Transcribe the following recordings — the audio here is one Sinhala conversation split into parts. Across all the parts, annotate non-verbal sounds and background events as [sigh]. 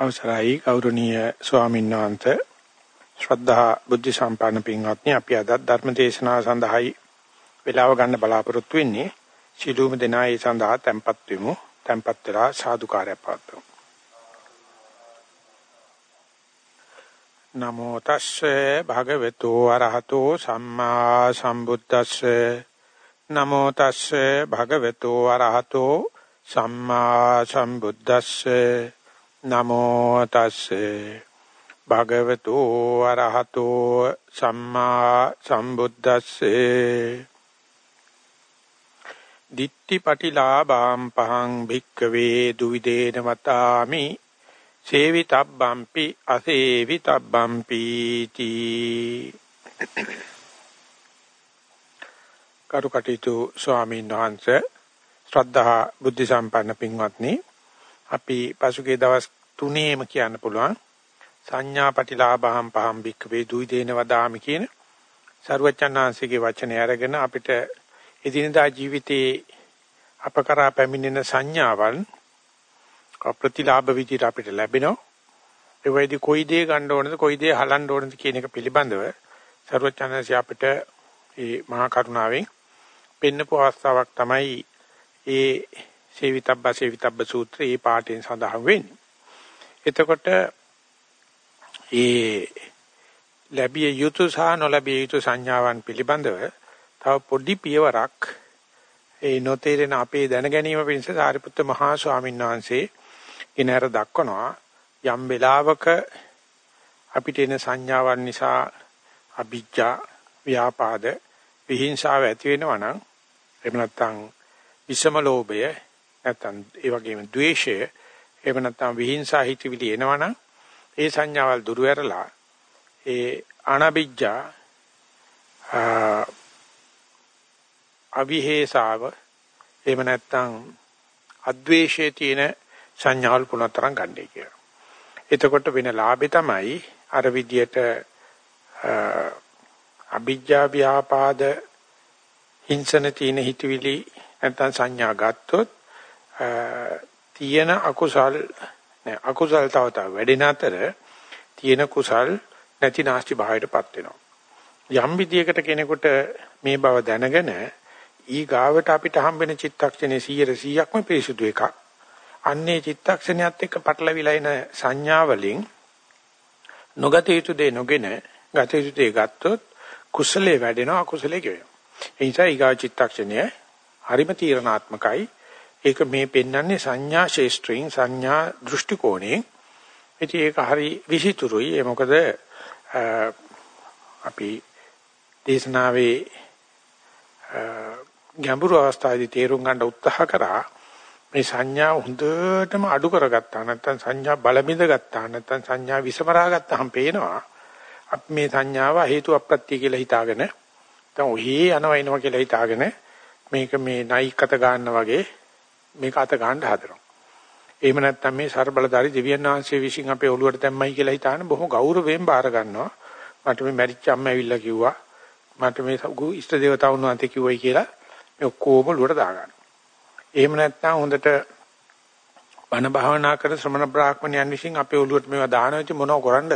අවසරයි ගෞරවනීය ස්වාමීන් වහන්සේ. ශ්‍රද්ධා බුද්ධ සම්පන්න පින්වත්නි අපි අද ධර්ම දේශනාව සඳහායි වේලාව ගන්න බලාපොරොත්තු වෙන්නේ. සිළුම දෙනා ඒ සඳහා tempත් වෙමු. tempත් වෙලා සාදුකාරය පවත්වමු. නමෝ තස්සේ භගවතු අරහතෝ සම්මා සම්බුද්දස්සේ. නමෝ තස්සේ භගවතු අරහතෝ සම්මා සම්බුද්දස්සේ. නමෝ තස්සේ. භගවතු අරහතෝ සම්මා සම්බුද්දස්සේ. දිට්ඨිපටිලාභාම් පහං භික්කවේ දුවිදේන වතාමි. සේවිතබ්බම්පි අසේවිතබ්බම්පි තී. කරුකටීතු ස්වාමීන් වහන්සේ ශ්‍රද්ධා බුද්ධ සම්පන්න පින්වත්නි අපි පසුගිය දවස් තුනේම කියන්න පුළුවන්. සංඥා පටිලාභහම් පහම් බික්ක වේ දුයි දේන වදාමි කියන සරුවචනාංශිකේ වචනය අරගෙන අපිට එදිනදා ජීවිතේ අපකරා පැමිණෙන සංඥාවන් ප්‍රතිලාභ විදිහට අපිට ලැබෙනවා. ඒ වෙයිදී කොයි දේ ගන්න ඕනද කොයි දේ හලන්න ඕනද කියන එක පිළිබඳව සරුවචනාංශي අපිට මේ මහා කරුණාවෙන් පෙන්නපු අවස්ථාවක් තමයි ඒ සේවිතබ්බ සේවිතබ්බ සූත්‍රයේ පාඨයෙන් සඳහන් වෙන්නේ. එතකොට ඒ ලැබිය යුතු සහ නොලැබිය යුතු සංඥාවන් පිළිබඳව තව පොඩි පියවරක් ඒ නොතේරෙන අපේ දැන ගැනීම පිණිස සාරිපුත්ත මහා ස්වාමීන් වහන්සේ ඉනහර දක්වනවා යම් වෙලාවක අපිට එන සංඥාවන් නිසා අභිජ්ජා ව්‍යාපාද විහිංසාව ඇති වෙනවා නම් එහෙම නැත්නම් විෂම ලෝභය නැත්නම් ඒ වගේම ද්වේෂය එහෙම නැත්නම් විහිංසා හිතවිලි එනවනම් ඒ සංඥාවල් දුරු ඇරලා ඒ අනබිජ්ජා අවිහෙසාව එහෙම නැත්නම් අද්වේෂයේ තියෙන සංඥාවල් පුනතරම් ගන්නයි කියලා. එතකොට වෙන ලාභේ තමයි අර විදියට අභිජ්ජා ව්‍යාපාද හිංසන තියෙන හිතවිලි නැත්නම් සංඥා ගත්තොත් තියෙන අකුසල් නෑ අකුසල් තව තව වැඩෙන අතර තියෙන කුසල් නැති නාස්ති භාවයටපත් වෙනවා. යම් විදියකට කෙනෙකුට මේ බව දැනගෙන ඊ ගාවට අපිට හම්බෙන චිත්තක්ෂණේ 100%ක්ම පිරිසුදු එකක්. අන්නේ චිත්තක්ෂණයත් එක්ක පටලවිලා එන සංඥා වලින් නොගත යුතු දේ නොගෙන ගත යුතු දේ ගත්තොත් කුසලයේ වැඩෙනවා අකුසලයේ ගෙවෙනවා. ඒ නිසා ඊගා චිත්තක්ෂණය හරිම තීරණාත්මකයි. ඒක මේ පෙන්වන්නේ සංඥා ශේෂ්ත්‍රයෙන් සංඥා දෘෂ්ටි කෝණයෙන්. ඉතින් ඒක හරි විසිතුරුයි. ඒ මොකද අපි දේශනාවේ ගැඹුරු අවස්ථාවේදී තේරුම් ගන්න උත්සාහ කරා මේ සංඥා හොඳටම අඩු කරගත්තා නැත්නම් සංඥා බලමින්ද ගත්තා නැත්නම් සංඥා විසමරා ගත්තාම පේනවා අපි මේ සංඥාව හේතු අප්‍රත්‍ය කියලා හිතාගෙන නැත්නම් ඔහි යනවා එනවා කියලා හිතාගෙන මේක මේ නයිකත ගන්න වගේ මේක අත ගන්න හදනවා. එහෙම නැත්නම් මේ ਸਰබලධාරි දෙවියන් වහන්සේ විසින් අපේ ඔළුවට දැම්මයි කියලා හිතාන බොහොම ගෞරවයෙන් බාර ගන්නවා. මට මේ මැරිච්ච අම්මා ඇවිල්ලා කිව්වා. මට මේ ඉෂ්ට දේවතාවුන් වහන්සේ කිව්වයි කියලා මේ ඔක්කොම ඔළුවට දාගන්නවා. එහෙම නැත්නම් හොඳට බණ භාවනා කරන ශ්‍රමණ බ්‍රාහ්මණයන් විසින් අපේ ඔළුවට මේවා දානවා ඉතින් මොනව කරන්නද?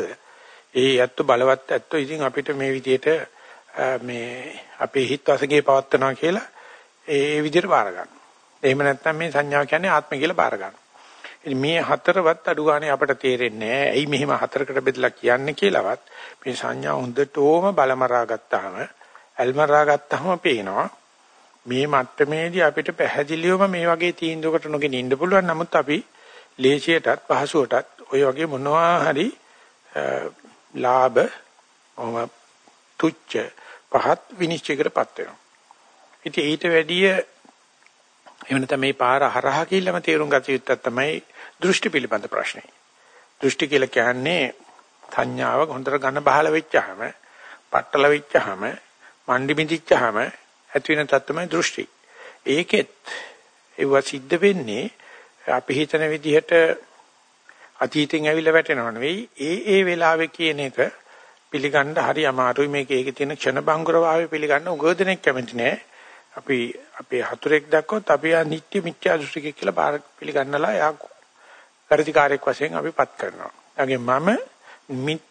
ඒ ඇත්ත බලවත් ඇත්ත ඉතින් අපිට මේ විදිහට මේ අපේ හිත වශයෙන් පවත්නවා කියලා ඒ විදිහට බාර ගන්න. එහෙම නැත්නම් මේ සංඥාව කියන්නේ ආත්මය කියලා බාර ගන්න. ඉතින් මේ හතරවත් අඩු ගානේ අපට තේරෙන්නේ නැහැ. ඇයි මෙහෙම හතරකට බෙදලා කියන්නේ කියලාවත් මේ සංඥා හොඳටම බලමරා ගත්තාම, ඇල්මරා ගත්තාම පේනවා. මේ මට්ටමේදී අපිට පැහැදිලිවම මේ වගේ තීන්දුවකට නොගෙන ඉන්න පුළුවන්. නමුත් අපි ලේසියටත් පහසුවටත් ওই වගේ මොනවා හරි ලාභ තුච්ච පහත් විනිශ්චයකටපත් වෙනවා. ඉතින් ඊට වැඩිය එහෙම නැත්නම් මේ පාර හරහා කියලාම තේරුම් ගත යුත්තක් තමයි දෘෂ්ටි පිළිබඳ ප්‍රශ්නේ. දෘෂ්ටි කියලා කියන්නේ සංඥාව හොඳට ඝන බහල වෙච්චාම, පట్టල වෙච්චාම, මණ්ඩි මිදිච්චාම ඇති වෙන තත්ත්වමයි දෘෂ්ටි. ඒකෙත් ඒව සිද්ධ වෙන්නේ අපි හිතන විදිහට අතීතෙන් ඇවිල්ලා වැටෙනව නෙවෙයි ඒ ඒ වෙලාවේ කියන එක පිළිගන්න හරි අමාරුයි මේක ඒකේ තියෙන ක්ෂණ බංගුර භාවය පිළිගන්න උගෝදෙනෙක් කැමති නෑ අපි අපේ හතුරෙක් දැක්කොත් අපි ආ නිත්‍ය මිත්‍යා දෘෂ්ටික කියලා බාර පිළිගන්නලා එයා වැඩිකාරයක් වශයෙන් අපිපත් කරනවා. ඒගොල්ලෝ මම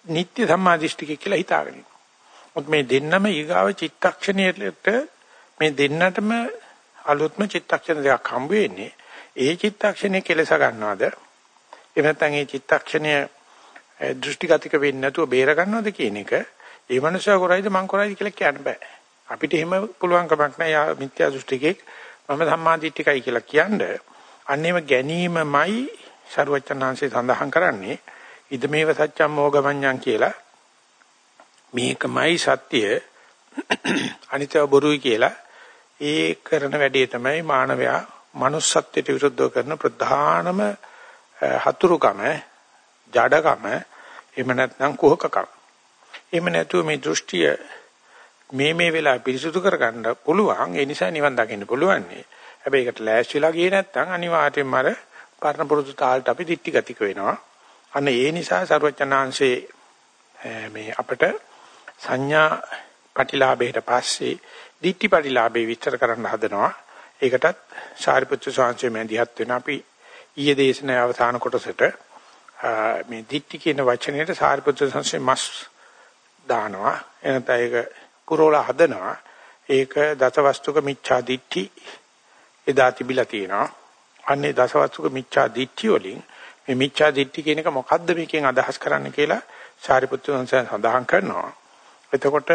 නිත්‍ය සම්මාදිෂ්ඨික කියලා හිතාගෙන ඉන්නවා. මොකද මේ දෙන්නම ඊගාව චිත්තක්ෂණයට මේ දෙන්නටම අලුත්ම චිත්තක්ෂණ දෙකක් හම්බ වෙන්නේ. ඒ චිත්තක්ෂණය කෙලස ගන්නවද? එහෙම නැත්නම් ඒ චිත්තක්ෂණය දෘෂ්ටිගතික වෙන්නේ නැතුව බේර ගන්නවද කියන එක ඒ මනුස්සයා කරයිද මං කරයිද කියලා කියන්න බෑ. අපිට එහෙම පුළුවන් කමක් නැහැ. යා මිත්‍යා දෘෂ්ටිකෙක් මම සම්මාදිට්ඨිකයි කියලා කියන්නේ. අන්නේම ගැනීමමයි ਸਰුවචනාංශය සඳහන් කරන්නේ. ඉදමේව සත්‍යම් මොගමඤ්ඤං කියලා. මේකමයි සත්‍ය අනිත්‍ය බොරුයි කියලා ඒ කරන වැඩේ තමයි මානවයා manussත්වයට විරුද්ධව කරන ප්‍රධානම හතුරුකම ජඩකම එහෙම නැත්නම් කුහකකම එහෙම නැතුව මේ දෘෂ්ටිය මේ මේ වෙලාව පිරිසුදු කරගන්න පුළුවන්. ඒ නිසා නිවන් දකින්න පුළුවන් නේ හැබැයි ඒකට ලෑස්තිලා ගියේ නැත්නම් අනිවාර්යයෙන්ම අර පරණ පුරුදු තාලට අපි දික්ටි ගතික වෙනවා. අන්න ඒ නිසා සරුවචනාංශේ මේ අපිට සංඥා ප්‍රතිලාභයට පස්සේ දික්ටි ප්‍රතිලාභේ විස්තර කරන්න හදනවා. ඒකටත් සාරිපුත්‍ර ස්වාමීන් මැදිහත් වෙන අපි ඊයේ දේශනාවේ අවසාන කොටසට මේ දික්ටි කියන වචනයට සාරිපුත්‍ර ස්වාමීන් මස් දානවා. එනත ඒක පුරෝලා හදනවා ඒක දසවස්තුක මිච්ඡා දිට්ඨි එදා තිබිලා තියෙනවා අන්නේ දසවස්තුක මිච්ඡා දිට්ඨි වලින් මේ මිච්ඡා දිට්ඨි කියන එක මොකද්ද මේකෙන් අදහස් කරන්න කියලා සාරිපුත්‍ර සඳහන් කරනවා එතකොට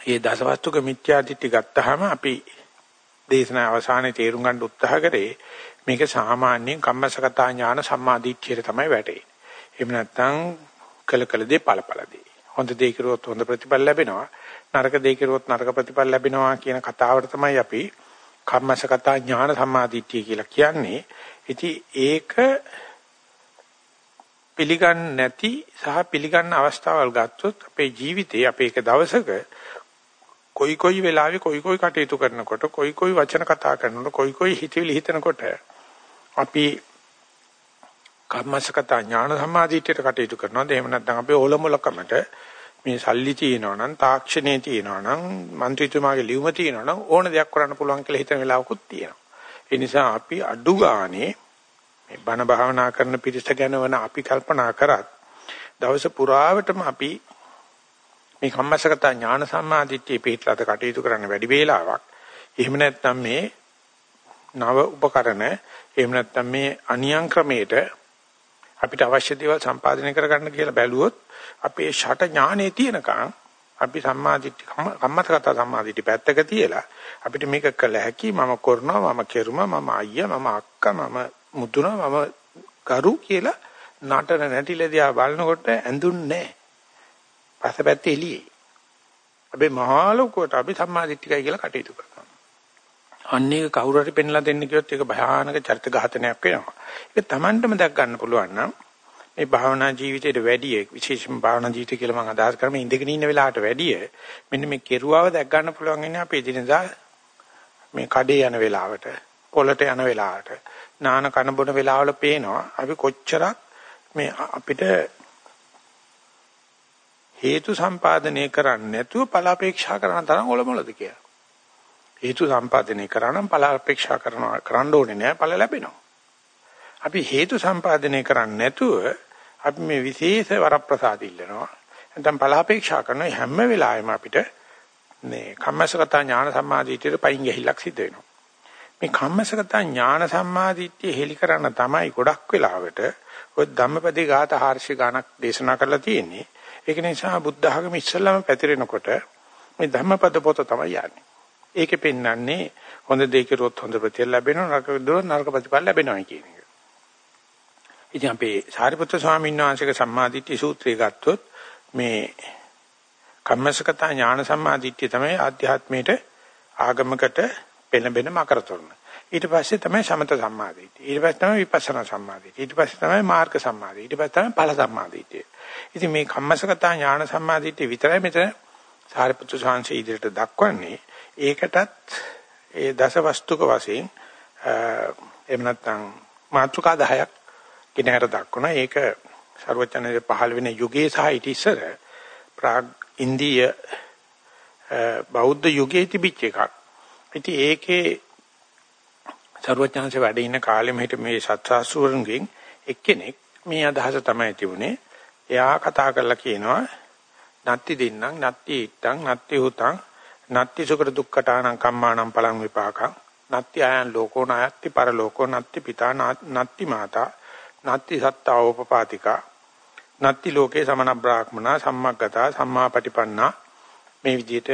මේ දසවස්තුක මිත්‍යා දිට්ඨි ගත්තාම අපි දේශනා අවසානයේ තේරුම් ගන්න උත්සාහ කරේ මේක සාමාන්‍යයෙන් කම්මසගතා ඥාන සම්මාදිට්ඨියට තමයි වැටෙන්නේ. එහෙම නැත්නම් කළ කළ දේ ඵලඵලදී. හොඳ දේ කරුවොත් හොඳ ප්‍රතිඵල ලැබෙනවා. නරක දේ කරුවොත් නරක ප්‍රතිඵල ලැබෙනවා කියන කතාවට තමයි අපි කම්මසගතා ඥාන සම්මාදිට්ඨිය කියලා කියන්නේ. ඉතින් ඒක පිළිගන්න නැති සහ පිළිගන්න අවස්ථාවල් ගත්තොත් අපේ ජීවිතේ අපේ එක දවසක කොයි කොයි වෙලාවෙ කොයි කොයි කටයුතු කරනකොට කොයි කොයි වචන කතා කරනකොට කොයි කොයි හිතවිලි හිතනකොට අපි කම්මස්සගත ඥාන සම්මාදිට්ඨියට කටයුතු කරනවාද එහෙම නැත්නම් අපි ඕලොමලකමට මේ සල්ලි තියෙනවා නම් තාක්ෂණයේ තියෙනවා නම් മന്ത്രിතුමාගේ ලියුම තියෙනවා නම් ඕන දෙයක් කරන්න පුළුවන් කියලා හිතන වෙලාවකුත් තියෙනවා. ඒ නිසා අපි අඩු ගානේ මේ බණ භාවනා කරන පිරිස ගැන වන අපි කල්පනා කරත් දවස පුරාවටම අපි මේ කම්මස්සගත ඥාන සම්මාදිට්ඨිය පිළිපදලා කටයුතු කරන්න වැඩි වේලාවක්. එහෙම නැත්නම් මේ නව උපකරණ එහෙම නැත්නම් මේ අනියම් ක්‍රමයේට අපිට අවශ්‍ය දේවල් සම්පාදනය කරගන්න කියලා බැලුවොත් අපේ ෂට ඥානෙ තියෙනකන් අපි සම්මාදිට්ඨි කම්මසගත සම්මාදිට්ඨි පැත්තක තියලා අපිට මේක කළ හැකි මම කරනවා මම කෙරුමා මම අයියා මම අක්කා මම මුදුනා මම කරු කියලා නටන නැටිලදියා බලනකොට ඇඳුන්නේ නැහැ. පස්සපැත්තේ එළියේ. අපි මහා ලෝකයට අපි සම්මාදිට්ඨිකයි කියලා කටයුතු කරනවා. අන්න ඒක කවුරු හරි පෙන්ලා දෙන්න කිව්වොත් ඒක භයානක චරිත ඝාතනයක් වෙනවා. ඒක Tamanටම දැක් ගන්න පුළුවන් නම් මේ භාවනා ජීවිතයට වැඩිය විශේෂම භාවනා ජීවිතය කියලා මම අදහස් කරන්නේ ඉඳගෙන ඉන්න වෙලාවට වැඩිය මෙන්න මේ කෙරුවාව දැක් ගන්න පුළුවන් ඉන්නේ අපේ දිනදා මේ කඩේ යන වෙලාවට පොළට යන වෙලාවට නාන කන බොන වෙලාවල පේනවා අපි කොච්චරක් මේ අපිට හේතු සම්පාදනය කරන්නේ නැතුව ඵල අපේක්ෂා කරන තරම් ඔලොමලද කියලා. හේතු සම්පාදනය කරා නම් ඵල අපේක්ෂා කරනවා කරන්න ඕනේ නෑ ඵල ලැබෙනවා. අපි හේතු සම්පාදනය කරන්නේ නැතුව අපි මේ විශේෂ වරප්‍රසාද ඉල්ලනවා. නැත්නම් ඵල අපේක්ෂා කරන හැම වෙලාවෙම අපිට මේ කම්මසගත ඥාන සම්මාදිටියට පයින් ගහිලක් සිද්ධ වෙනවා. මේ කම්මසගත ඥාන සම්මාදිට්ඨිය හෙලි කරන්න තමයි ගොඩක් වෙලාවට ඔය ධම්මපදේ ගාත හර්ෂි ගානක් දේශනා කරලා තියෙන්නේ. ඒක නිසා බුද්ධ ධර්ම ඉස්සල්ලාම පැතිරෙනකොට මේ ධම්මපද පොත තමයි යන්නේ. ඒකේ පෙන්වන්නේ හොඳ දේ කෙරුවොත් හොඳ ප්‍රතිඵල ලැබෙනවා නරක දුර නරක ප්‍රතිඵල ලැබෙනවා කියන එක. ඉතින් අපි සාරිපුත්‍ර ස්වාමීන් වහන්සේගේ සම්මාදිට්ඨි සූත්‍රය ගත්තොත් මේ කම්මසකත ඥාන සම්මාදිට්ඨිය තමයි ආධ්‍යාත්මයට ආගමකට පෙළඹෙන මකර තොරණ. ඊට පස්සේ තමයි සමත සම්මාදිට්ඨිය. ඊට පස්සේ තමයි විපස්සනා සම්මාදිට්ඨිය. ඊට පස්සේ තමයි මාර්ග සම්මාදිට්ඨිය. ඊට පස්සේ තමයි ඵල සම්මාදිට්ඨිය. ඉතින් මේ කම්මසගත ඥාන සම්මාදිට්ඨිය විතරයි මෙතන සාරිපුත්‍ර සාංශය ඉදිරියට දක්වන්නේ. ඒකටත් ඒ දසවස්තුක වශයෙන් එහෙම නැත්නම් මාතෘකා 10ක් කිනහර දක්වන ඒක ਸਰවචනයේ පහළ වෙන යුගයේ සහ ඊට ඉස්සර ප්‍රාග් ඉන්දීය බෞද්ධ යුගයේ තිබිච්ච එකක්. ඉතින් ඒකේ සර්වඥාන්සේ වැඩ ඉන්න කාලෙම හිට මේ සත්‍යාසුරුන්ගෙන් එක්කෙනෙක් මේ අදහස තමයි තිබුණේ. එයා කතා කරලා කියනවා නත්ති දින්නම් නත්ති ඉත්තං නත්ති හුතං නත්ති සුකර දුක්ඛටානං කම්මාණං පලං විපාකං නත්ති ආයන් ලෝකෝ නායත්ති පරලෝකෝ නත්ති පිතා නත්ති මාතා නත්ති සත්තා උපපාතිකා නත්ති ලෝකේ සමන බ්‍රාහ්මනා සම්මග්ගතා සම්මාපටිපන්නා මේ විදිහට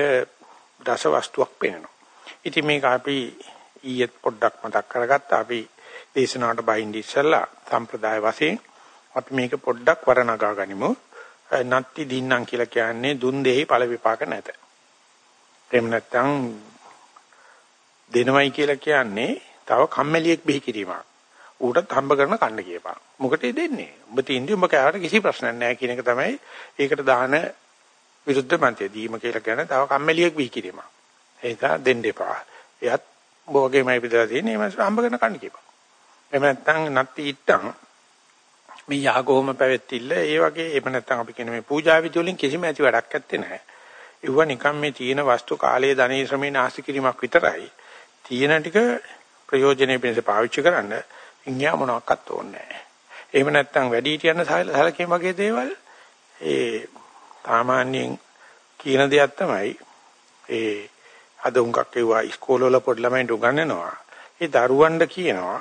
දස වස්තුවක් පේනවා. ඉතින් මේක අපි ඊයේත් පොඩ්ඩක් මතක් කරගත්තා. අපි දේශනාවට බහින්දි ඉස්සලා සම්ප්‍රදාය වශයෙන් අපි මේක පොඩ්ඩක් වරණගා ගනිමු. නත්ති දින්නම් කියලා කියන්නේ දුන් දෙහි ඵල විපාක නැත. එහෙම නැත්නම් දෙනවයි කියලා කියන්නේ තව කම්මැලියෙක් බිහි කිරීමක්. ඌටත් හම්බ කරන කන්න කියපන්. මොකටද දෙන්නේ? උඹ තින්දි උඹ කෑවට කිසි ප්‍රශ්නයක් නැහැ කියන එක තමයි ඒකට දාන විරුද්ධ මන්ත්‍රය. දීම කියලා කියන්නේ තව කම්මැලියෙක් බිහි කිරීමක්. ඒක දෙන්න එපා. එයත් බෝගේමයි පිටලා තියෙන්නේ. මේ හම්බ කරන කන්න කියපන්. එහෙම නැත්නම් නත්ති ඉත්තම් මේ යාගෝම පැවැත්තිල්ල ඒ වගේ එහෙම නැත්නම් අපි කියන මේ පූජා විදි වලින් කිසිම ඇති වැඩක් නැත්තේ නැහැ. ඒව නිකන් මේ තියෙන වස්තු කාලයේ ධනේ ශ්‍රමේ නාස්ති කිරීමක් විතරයි. තියෙන ටික ප්‍රයෝජනෙ පිණිස පාවිච්චි කරන්න ඉන්දියා මොනවත් ඕනේ නැහැ. එහෙම නැත්නම් වැඩි හිටියන සැලකීම් වගේ දේවල් ඒ සාමාන්‍යයෙන් කියන දෙයක් තමයි ඒ අද උංගක් කියවා ඉස්කෝලවල පොඩි ළමයින්ට උගන්වනවා. ඒ දරුවන්ට කියනවා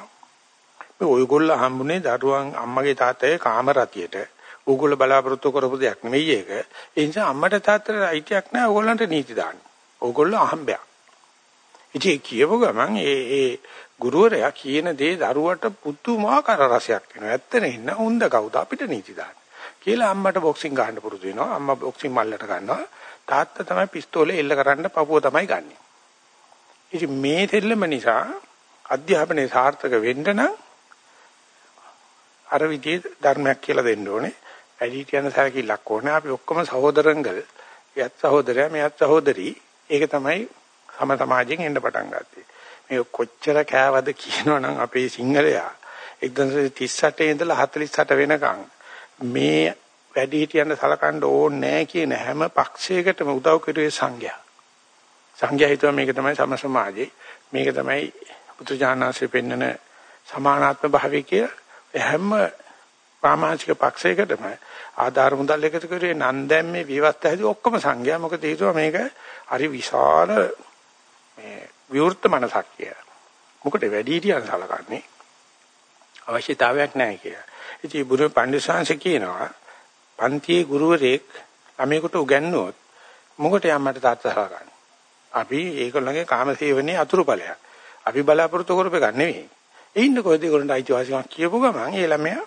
මේ ඔයගොල්ලෝ හම්බුනේ දරුවන් අම්මගේ තාත්තගේ කාමරතියට. ඕගොල්ලෝ බලාපොරොත්තු කරපු දෙයක් නෙවෙයි ඒක. ඒ නිසා අම්මට තාත්තට අයිතියක් නැහැ ඕගොල්ලන්ට නීති දාන්න. ඕගොල්ලෝ අහම්බයක්. ඉතින් කියව ගමන් ඒ ඒ ගුරුවරයා කියන දේ දරුවට පුදුමාකාර රසයක් වෙනවා. ඇත්තනේ ඉන්න හොඳ කවුද අපිට නීති දාන්න. කියලා අම්මට බොක්සිං ගහන්න පුරුදු වෙනවා. අම්මා බොක්සිං මල්ලට ගන්නවා. තාත්තා තමයි පිස්තෝලේ එල්ල කරන්න පපුව තමයි ගන්නෙ. ඉතින් මේ දෙල්ලම නිසා අධ්‍යාපනයේ සාර්ථක වෙන්න නම් අර විදිහේ ධර්මයක් කියලා දෙන්න ඕනේ. වැඩිහිටියන් සැලකිල්ලක් ඕනේ. අපි ඔක්කොම සහෝදරංගල්. එයත් සහෝදරයා මෙයත් සහෝදරි. ඒක තමයි සම සමාජයෙන් එන්න පටන් ගත්තේ. මේ කොච්චර කෑවද කියනවනම් අපේ සිංහලයා 1938 ඉඳලා 48 වෙනකන් මේ වැඩිහිටියන් සලකන්න ඕනේ නැහැ කියන හැම පක්ෂයකටම උදව් කරුවේ සංඝයා. සංඝයා හිතුවා මේක තමයි සම සමාජේ. මේක තමයි පුදුජානනාසේ පෙන්වන සමානාත්ම භාවය කියලා හැම ප්‍රාමාණික පක්ෂයකටම ආධාර මුදල් එකතු කරේ නම් දැන් මේ විවස්ථා හැදී ඔක්කොම සංඝයා මොකද හේතුව මේක හරි විශාල මේ විවෘත මනසක් කිය. මොකද වැඩි හිටියන් සලකන්නේ අවශ්‍යතාවයක් නැහැ කියලා. ඉතින් බුදු පඬිස්සංශ කියනවා පන්තියේ ගුරුවරයෙක් ළමයෙකුට උගන්වුවොත් මොකට යම්මට තාත්තා සලකන්නේ. අපි ඒගොල්ලන්ගේ කාමසේවනයේ අතුරුඵලයක්. අපි බලාපොරොත්තු කරපේ ගන්න නෙවෙයි. ඒ ඉන්න කොහෙද ඒගොල්ලන්ට අයිතිවාසිකමක් කියපු ගමන් ඒ ළමයා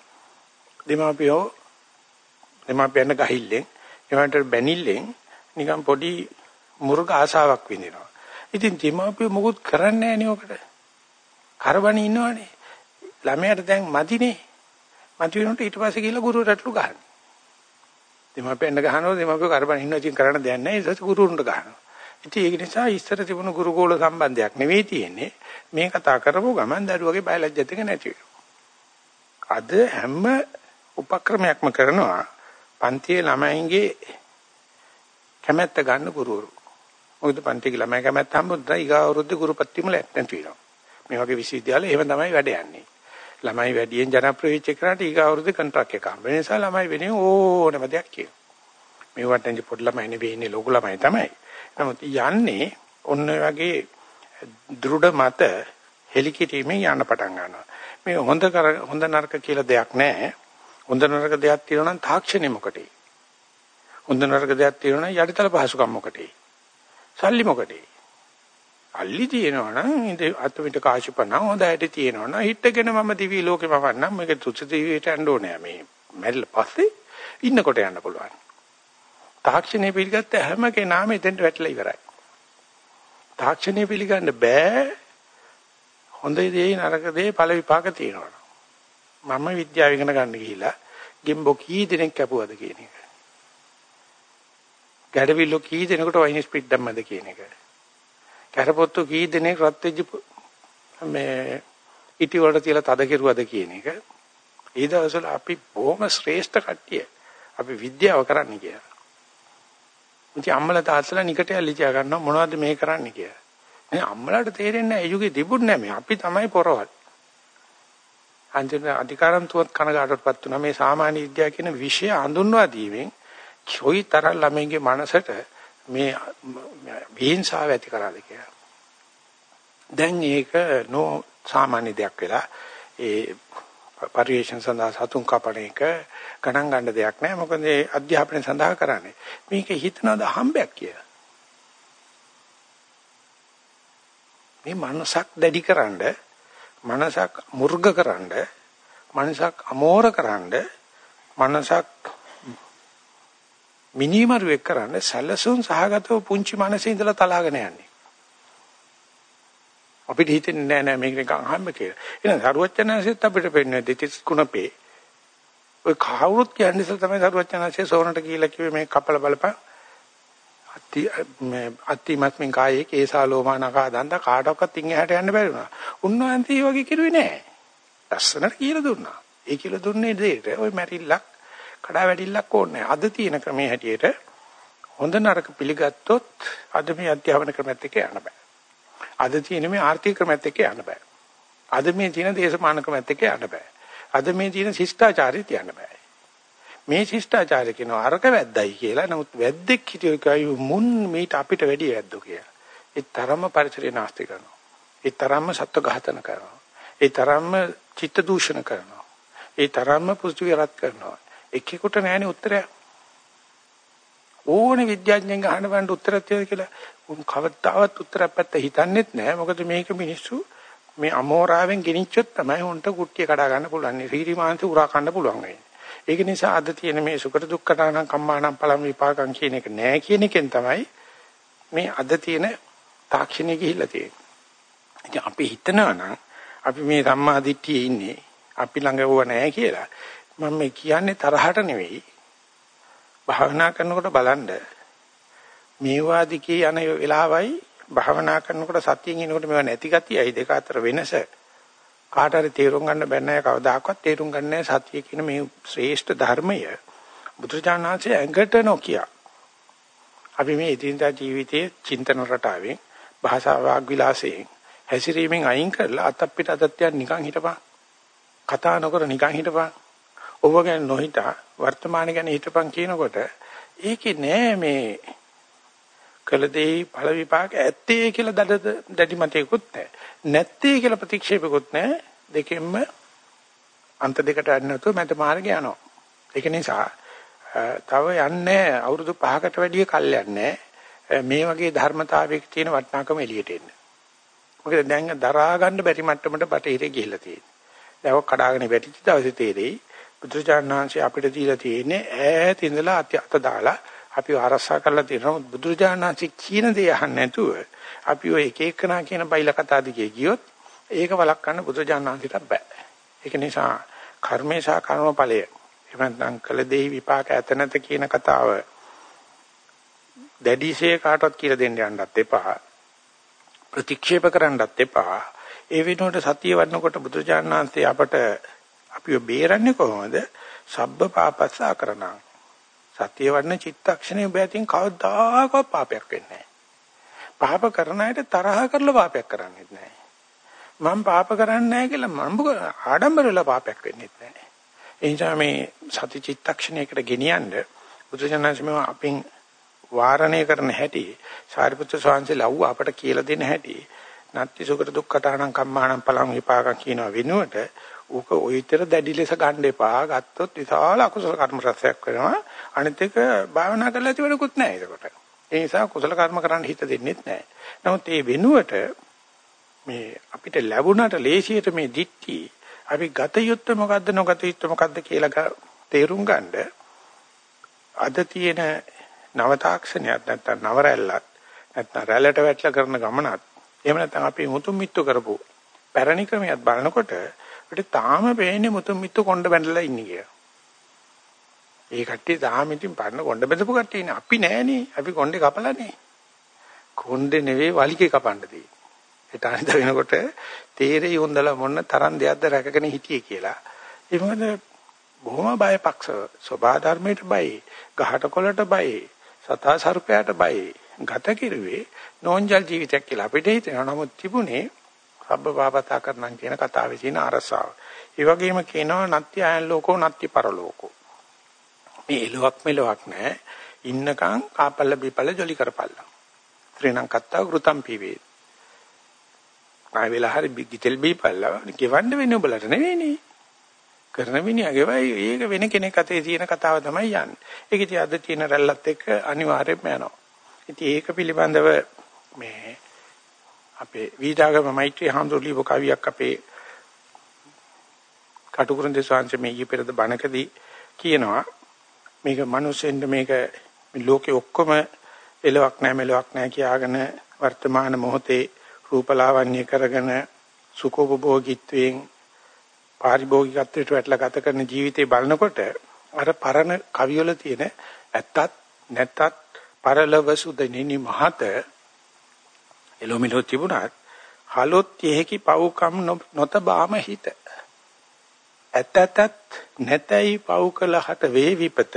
දෙමාපියෝ දෙමාපියන් ගහිල්ලෙන් එවන්ට බැනිල්ලෙන් නිකන් පොඩි මුර්ග ආසාවක් විඳිනවා. ඉතින් දෙමාපියෝ මොකුත් කරන්නේ නැහැ නේ ඔකට. කරබනේ ඉන්නවනේ. ළමයාට දැන් මදිනේ. මදි වෙනකොට ඊට පස්සේ ගිහලා ගුරුවරටලු ගහන්නේ. දෙමාපියන් ගහනවා දෙමාපියෝ කරබනේ ඉන්නවා ඉතින් කරන්න දෙයක් නැහැ. ඊට පස්සේ ගුරුවරුන්ට ගහනවා. ඉතින් ඒක නිසා ඉස්සර තිබුණු ගුරුකෝල සම්බන්ධයක් නෙවෙයි තියෙන්නේ. මේ කතා කරපුව ගමන් දරුවගේ බයලජ්ජත් එක නැති වෙනවා. අද හැම උපක්‍රමයක්ම කරනවා පන්තියේ ළමයින්ගේ කැමැත්ත ගන්න ගුරුවරු. මොකද පන්තියේ ළමයි කැමැත්ත හම්බුනොත් ඊගා අවුරුද්ද ගුරුපත්තිම නැති වෙනවා. මේ වගේ විශ්වවිද්‍යාල එහෙම තමයි වැඩ යන්නේ. ළමයි වැඩියෙන් ජනප්‍රිය වෙච්ච එකට ඊගා අවුරුද්ද කොන්ට්‍රැක්ට් එක හම්බ. ඒ නිසා ළමයි වෙන්නේ ඕනම දෙයක් කියනවා. මේ වටෙන් පොඩි ළමයි නෙවෙයි ඉන්නේ ලොකු ළමයි තමයි. නමුත් යන්නේ ඔන්න වගේ දෘಢ මත හෙලිකිරීමෙන් යන්න පටන් ගන්නවා. මේ හොඳ හොඳ නරක කියලා දෙයක් නැහැ. හොඳ නරක දෙයක් තියෙනවා නම් තාක්ෂණය මොකටේ? හොඳ නරක දෙයක් තියෙනවා නම් යටිතල පහසුකම් මොකටේ? සල්ලි මොකටේ? අල්ලි තියෙනවා නම් ඉත අතමිට කාශිපන හොඳට තියෙනවා නම් හිටගෙන මම දිවි ලෝකෙම වන්නම් මේක තුච්ච දිවියට යන්න ඕනේ මේ මැරිලා පස්සේ ඉන්නකොට යන්න පුළුවන්. තාක්ෂණය පිළිගත්ත හැම කෙනාම එතෙන්ට වැටලා ඉවරයි. තාක්ෂණය පිළිගන්න බෑ. හොඳ දේ නරක දේ ඵල විපාක තියෙනවා. මම විද්‍යාව ඉගෙන ගන්න ගිහිලා ගෙම්බෝ කී දෙනෙක් කැපුවද කියන එක. ගැඩවිල්ලෝ කී දෙනෙකුට වයින් ස්පීඩ් දැම්මද කියන එක. කැරපොත්තු කී දෙනෙක් රත් වෙජ් මේ ඉටි වලට තියලා තද කෙරුවද කියන එක. ඒ දවස්වල අපි බොහොම ශ්‍රේෂ්ඨ කට්ටිය. අපි විද්‍යාව කරන්න කියලා. ඉතින් අම්මලා තාත්තලා නිකට ඇලිචා ගන්නවා මොනවද මේ කරන්න කියලා. මේ අම්මලාට තේරෙන්නේ නැහැ. ඒ යුගේ තිබුණේ නැහැ. අපි තමයි පොරවල්. අන්තිම අධිකාරම්තුවත් කනගාටුවටපත් වුණා. මේ සාමාන්‍ය විද්‍යාව කියන විෂය හඳුන්වා දීමෙන් කොයි තරම් ළමයින්ගේ මනසට මේ විහිංසාව ඇති කරාද කියලා. දැන් ඒක නෝ සාමාන්‍ය දෙයක් වෙලා ඒ පරිේශන සඳහා සතුන් කපන එක ගණන් ගන්න දෙයක් නෑ. මොකද ඒ අධ්‍යාපනය සඳහා කරන්නේ. මේක හිතනවාද හම්බයක් කියලා? මේ මනසක් දැඩිකරනද මනසක් මුර්ගකරනද මනසක් අමෝරකරනද මනසක් මිනිමරුවෙක් කරන්න සැලසුම් සහගතව පුංචි මනසේ ඉඳලා තලාගෙන යන්නේ අපිට හිතෙන්නේ නෑ නෑ මේක නිකන් අහම්බ කියලා. එහෙනම් සරුවචනanseත් අපිට පෙන්නේ දෙතිස් කුණපේ. ඔය කවුරුත් කියන්නේ ඉතින් තමයි සරුවචනanse සෝනට කියලා කිව්වේ මේ කපල බලපන්. අති මේ අතිමත්මින් කායේ කේසා ලෝමානකා දන්ත කාටවත් ඉන් එහාට යන්න බැරි වුණා. උන්වහන්සේ වගේ කිරුවේ නෑ. ලස්සනට කියලා දුන්නා. ඒ කියලා දුන්නේ දෙයට ඔය මැරිල්ලක් කඩා වැටිල්ලක් ඕනේ. අද තියෙන ක්‍රමයේ හැටියට හොඳ නරක පිළිගත්තොත් අද මේ අධ්‍යාපන ක්‍රමයත් එක්ක යන්න බෑ. අද තියෙන මේ ආර්ථික ක්‍රමයත් එක්ක යන්න බෑ. අද මේ තියෙන දේශපාලන ක්‍රමයත් එක්ක යන්න බෑ. අද මේ තියෙන ශිෂ්ටාචාරයත් යන්න බෑ. මේ ශිෂ්ටාචාරය කියනවා අරක වැද්දයි කියලා. නමුත් වැද්දෙක් හිටියෝ මුන් මේට අපිට වැඩි වැද්දෝ කියලා. ඒ තරම්ම පරිසරය නාස්ති කරනවා. ඒ තරම්ම සත්ව ඝාතන කරනවා. ඒ තරම්ම චිත්ත දූෂණ කරනවා. ඒ තරම්ම පුස්තු විරත් කරනවා. එකෙකුට නෑනේ උත්තරය. ඕනේ විද්‍යාඥයන් අහන්න බෑන්ට උත්තරයක් තියෙද කියලා උන් කවදාවත් උත්තරයක් පැත්ත හිතන්නේත් නැහැ. මොකද මේක මිනිස්සු මේ අමෝරාවෙන් ගෙනිච්චොත් තමයි උන්ට කුට්ටිය කඩා ගන්න පුළුවන්. රීරි මාංශ උරා කන්න පුළුවන් වෙන්නේ. ඒක නිසා අද තියෙන මේ සුකට දුක්ඛතානම් කම්මානම් පලම් විපාකම් කියන එක නෑ කියන එකෙන් තමයි මේ අද තියෙන තාක්ෂණය ගිහිල්ලා තියෙන්නේ. ඉතින් අපි හිතනවා නම් අපි මේ සම්මා දිට්ඨියේ ඉන්නේ අපි ළඟ ඕව නෑ කියලා. මම මේ කියන්නේ තරහට නෙවෙයි. භාවනා කරනකොට බලන්න මේවාදිකේ යන වෙලාවයි භාවනා කරනකොට සතියෙන් ඉනකොට මේවා නැති ගතියයි දෙක අතර වෙනස කාට හරි තේරුම් ගන්න බැන්නේ කවදාකවත් තේරුම් ගන්න සතිය කියන මේ ශ්‍රේෂ්ඨ ධර්මය. බුදුචානන්සේ ඇඟට නොකිය. අපි මේ ඉදින්දා ජීවිතයේ චින්තන රටාවෙන් භාෂා වාග් විලාසයෙන් හැසිරීමෙන් අයින් කරලා අතක් පිට අතක් නිකන් හිටපන්. කතා නොකර නිකන් හිටපන්. ඔව ගැන නොහිතා වර්තමාන ගැන හිටපන් කියනකොට ඒකේ නෑ මේ කළ දෙයි ඵල විපාක ඇත්තේ කියලා දඩ දැඩි මතයකුත් නැහැ. නැත්තේ කියලා ප්‍රතික්ෂේපකුත් නැහැ. දෙකෙන්ම අන්ත දෙකට යන්න නැතුව මැද මාර්ගේ යනවා. ඒක නිසා තව යන්නේ අවුරුදු 5කට වැඩිය කල් යන්නේ මේ වගේ ධර්මතාවයක තියෙන වටිනාකම එළියට එන්න. මොකද දැන් දරා ගන්න බැරි මට්ටමට බටහිරේ ගිහිල්ලා තියෙන්නේ. දැන් ඔක් කඩාගෙන වැටිච්ච දවසේ තේරෙයි බුදුචානන් වහන්සේ අපිට දීලා තියෙන්නේ ඈත ඉඳලා අත දාලා අපි ආරක්ෂා කරලා තියෙනවා බුදුරජාණන්සේ කියන දේ අහන්න නැතුව අපි ඔය එක එකනා කියන බයිල කතා දිගේ ගියොත් ඒක වළක්වන්න බුදුරජාණන්සේට බෑ. ඒක නිසා කර්මේ සහ කර්මඵලය එහෙම නැත්නම් කළ දෙහි විපාක ඇත නැත කියන කතාව දැඩිශේ කාටවත් කියලා දෙන්න යන්නත් එපා. ප්‍රතික්ෂේප කරන්නත් එපා. ඒ වෙනුවට සතිය වඩනකොට බුදුරජාණන්සේ අපට අපිව බේරන්නේ කොහොමද? සබ්බ පාපස්සා කරනා සතිය වඩන චිත්තක්ෂණේ ඔබ ඇතින් කවදාකවත් පාපයක් වෙන්නේ නැහැ. පාප කරන අයට තරහ කරලා පාපයක් කරන්නේත් නැහැ. මම පාප කරන්නේ නැහැ කියලා මම ආඩම්බර වෙලා පාපයක් වෙන්නේත් නැහැ. ඒ නිසා මේ සති චිත්තක්ෂණයකට ගෙනියන්න බුදුසසුන අපින් වාරණය කරන හැටි සාරිපුත්‍ර ස්වාමීන් ලව්ව අපට කියලා දෙන හැටි නත්ති සුකට දුක්ඛතානම් කම්මානම් පලං විපාකම් කියන වෙනුවට ඌක ඔයිතර දැඩි ලෙස ගන්න එපා. ගත්තොත් විශාල අකුසල කර්ම රසයක් වෙනවා. අනිත් එක භාවනා කරලා ඇති වෙනකුත් නැහැ ඒකට. ඒ නිසා කුසල කර්ම කරන්න හිත දෙන්නෙත් නැහැ. නමුත් ඒ වෙනුවට මේ අපිට ලැබුණට ලේසියට මේ දික්ටි අපි ගත යුත්තේ මොකද්ද නොගත යුත්තේ මොකද්ද කියලා තේරුම් ගන්න අද තියෙන නව තාක්ෂණයක් නැත්නම් නව රැල්ලක් නැත්නම් රැල්ලට වැටලා කරන ගමනත් එහෙම නැත්නම් අපි මුතුන් මිත්තු කරපු පැරණි ක්‍රමයක් බලනකොට අපිට තාම පේන්නේ මුතුන් මිත්තු කොණ්ඩ බැඳලා ඉන්නේ කියලා. ඒ කට්ටිය තාම ඉතින් පරණ කොණ්ඩ බැඳපු කට්ටිය ඉන්නේ. අපි නෑනේ. අපි කොණ්ඩේ කපලානේ. කොණ්ඩේ නෙවෙයි වලිගේ කපන්න තියෙන්නේ. ඒට අනිත් වෙනකොට තේරෙයි හොඳලා මොන තරම් දෙයක්ද රැකගෙන හිටියේ කියලා. ඒ මොකද බොහොම බයපක්ෂ සබා ධර්මයට බයයි. ගහට කොළට බයයි. සතා සර්පයාට බයයි. ගත කෙරුවේ නෝන්ජල් ජීවිතයක් කියලා අපිට හිතෙනවා. නමුත් තිබුණේ සබ්බපාපතා කරනන් කියන කතාවේ තියෙන අරසාව. ඒ වගේම කියනවා නත්ති අයන් ලෝකෝ නත්ති පරලෝකෝ. මේ එලොක් මෙලොක් නැහැ. ඉන්නකම් කාපල්ල බීපල්ල ජොලි කරපල්ලා. ත්‍රිණං කත්තා වෘතම් පීවේ. ආය වෙලා හරි ගිතෙල් බීපල්ලා ගෙවන්න වෙන්නේ උඹලට නෙවෙයිනේ. කරන මිනිහාගේවයි ඒක වෙන කෙනෙක් අතේ තියෙන කතාව තමයි යන්නේ. ඒක ඉතින් අද තියෙන රැල්ලත් එක්ක අනිවාර්යයෙන්ම යනවා. ඉතින් ඒක පිළිබඳව මේ අපේ වීදාගම මෛත්‍රී හාමුදුරුවෝ කවියක් අපේ කටුකුරුන් දෙසාංශ මේ ඊපෙරද බණකදී කියනවා. මේක මිනිස්සෙන්ද මේක මේ ලෝකේ ඔක්කොම එලවක් නැහැ මෙලවක් නැහැ කියාගෙන වර්තමාන මොහොතේ රූපලාවන්‍ය කරගෙන සුඛෝපභෝගීත්වයෙන් පාරිභෝගිකත්වයට වැටලා ගත කරන ජීවිතේ බලනකොට අර පරණ කවිවල තියෙන ඇත්තත් නැත්තත් පරලව සුදෙනිනි මහත එළොමිලෝ තිබුණත් හලොත් යෙහි පව්කම් නොතබාම හිත. ඇත්තතත් නැතයි පව් කළ හට වේ විපත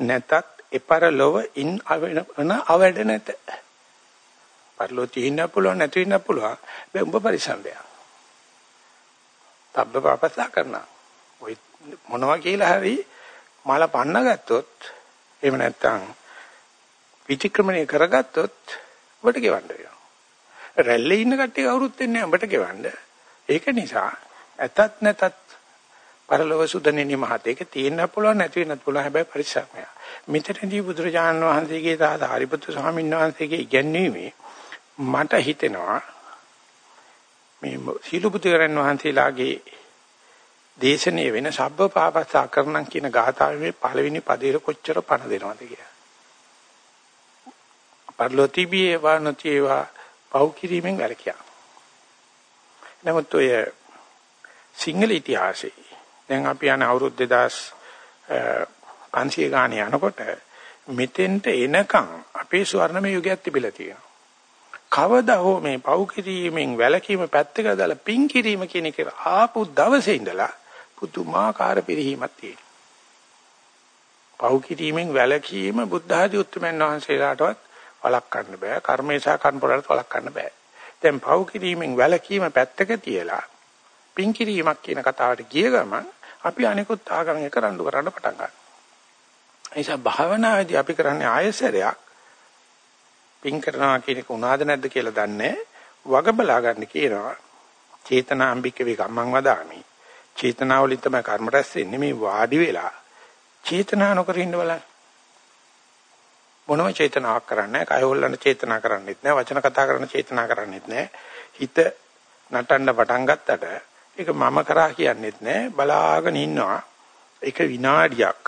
නැතත් එපර ලොව ඉන් අවන අවඩ නැත. පරලෝ තියෙන්න පුළුවන් නැති වෙන්න පුළුවන් බෑ උඹ පරිසම්බය තබ්බ පාපසා කරනවා. ඔය මොනවා කියලා හරි මල පන්න ගත්තොත් එහෙම නැත්නම් විචක්‍රමණය කරගත්තොත් ඔබට ගෙවන්න වෙනවා. රැල්ලේ ඉන්න කට්ටිය කවුරුත් වෙන්නේ නැහැ ඔබට ගෙවන්න ඒක නිසා ඇතත් නැතත් පරලොව සුදනෙනි මහතේක තියෙන්න පුළුවන් නැති වෙන්නත් පුළුවන් හැබැයි පරිස්සමයි. මෙතනදී බුදුරජාණන් වහන්සේගේ සහ ධාරිපුත්‍ර ස්වාමීන් වහන්සේගේ ඉගැන්වීමේ මට හිතෙනවා මේ සීලුපුත්‍රයන් වහන්සේලාගේ දේශනේ වෙන සබ්බ පාපස්සා කරනම් කියන ගාථාවේ පළවෙනි පදේට කොච්චර පණ දෙනවද කියලා. පරලොතිබී වනතිවා පව් කිරීමෙන් වැළකියා. නමුත් ඔය සිංහල ඉතිහාසයේ දැන් අපි යන අවුරුදු 2500 ගානේ යනකොට මෙතෙන්ට එනකන් අපේ ස්වර්ණමය යුගයක් තිබිලා තියෙනවා. කවදා හෝ මේ පව් කිරීමෙන් වැළකීම පැත්තක දාලා පින් කිරීම කියන එක ආපු දවසේ ඉඳලා පුදුමාකාර පිරිහීමක් තියෙනවා. පව් කිරීමෙන් වැළකීම බුද්ධ ආදී උත්තරමන් වහන්සේලාටවත් වළක්වන්න බෑ. කර්මේශා කර්මපරලට වළක්වන්න බෑ. දැන් පව් කිරීමෙන් වැළකීම පැත්තක තියලා පින් කිරීමක් කියන කතාවට ගිය ගමන් අපි අනිකුත් ආගම් එක රණ්ඩු කරන්න පටන් ගන්නවා. ඒ නිසා භාවනාවේදී අපි කරන්නේ ආයසරයක් පින් කරනවා කියන එක උනාද නැද්ද කියලා දන්නේ වග බලා ගන්න කියනවා. චේතනා අම්බික වේ කම්මං වදාමි. චේතනාවලින් තමයි කර්ම රැස් වෙන්නේ මේ වාඩි වෙලා චේතනා නොකර ඉන්න බලන්න. මොනම චේතනාවක් කරන්නේ නැහැ. කය හොල්ලන්න චේතනා කරන්නේත් නැහැ. වචන කතා කරන්න චේතනා කරන්නේත් නැහැ. හිත නටන්න පටන් ගත්තට ඒක මම කරා කියන්නේත් නෑ බලාගෙන ඉන්නවා. එක විනාඩියක්.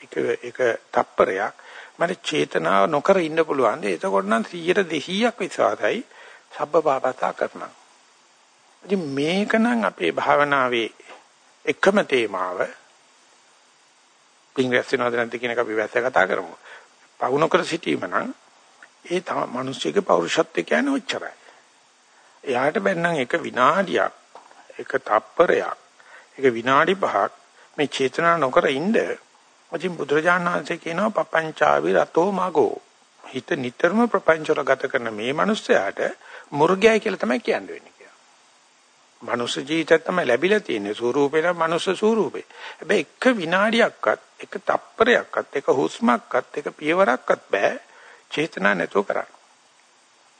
එක එක තප්පරයක්. මට චේතනාව නොකර ඉන්න පුළුවන්. එතකොට නම් 100ට 200ක් විශ්වාසයි සබ්බපාපතා කරනවා. ඉතින් මේක නම් අපේ භාවනාවේ එකම තේමාව. පින්වැස්සනවද නැද්ද කියන එක අපි වැස්ස කතා කරමු. පවුන කර සිටීම නම් ඒ තමයි මිනිස්සුගේ පෞරුෂත්වය කියන්නේ ඔච්චරයි එයාට බැන්නම් එක විනාඩියක් එක තප්පරයක් එක විනාඩි පහක් මේ චේතනා නොකර ඉන්න ඉතින් බුදුරජාණන් වහන්සේ කියනවා පපංචාවි රතෝ මගෝ හිත නිතරම ප්‍රපංචවල ගත කරන මේ මිනිස්යාට මුර්ගයයි කියලා තමයි කියන්නේ වෙන්නේ කියලා. මනුස්ස ජීවිතය තමයි ලැබිලා තියෙන්නේ ස්වරූපේ නම් මනුස්ස ස්වරූපේ. හැබැයි එක විනාඩියක්වත් එක තප්පරයක්වත් එක හුස්මක්වත් එක පියවරක්වත් බෑ චේතනා නැතුව කරන්න.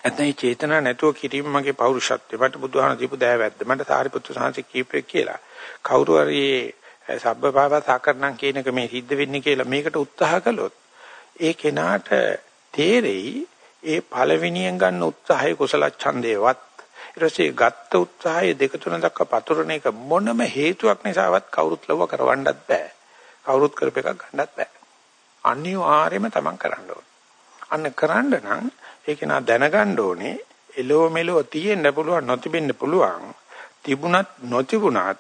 නැත්නම් මේ චේතනා නැතුව කිරීම මගේ පෞරුෂත්වය. මට බුදුහාම දීපු දෑවැද්ද. මට සාරිපුත්තු සාංශ කීපේ කියලා. කවුරු හරි සබ්බපාව සාකරණම් කියන එක මේ සිද්ධ වෙන්නේ කියලා මේකට උත්සාහ කළොත් ඒ කෙනාට තේරෙයි ඒ පළවෙනියෙන් ගන්න උත්සාහය කුසල ඡන්දේවත් ඊට පස්සේ ගත්ත උත්සාහය දෙක තුන දක්වා පතුරන එක මොනම හේතුවක් නිසාවත් කවුරුත් ලව කරවන්නත් බෑ. කවුරුත් කරප එකක් ගන්නත් බෑ. අනිවාර්යයෙන්ම තමන් කරන්න ඕන. අන්න කරන්න නම් ඒක නා දැනගන්න ඕනේ එලෝ මෙලෝ තියෙන්න පුළුවන් නොතිබෙන්න පුළුවන් තිබුණත් නොතිබුණත්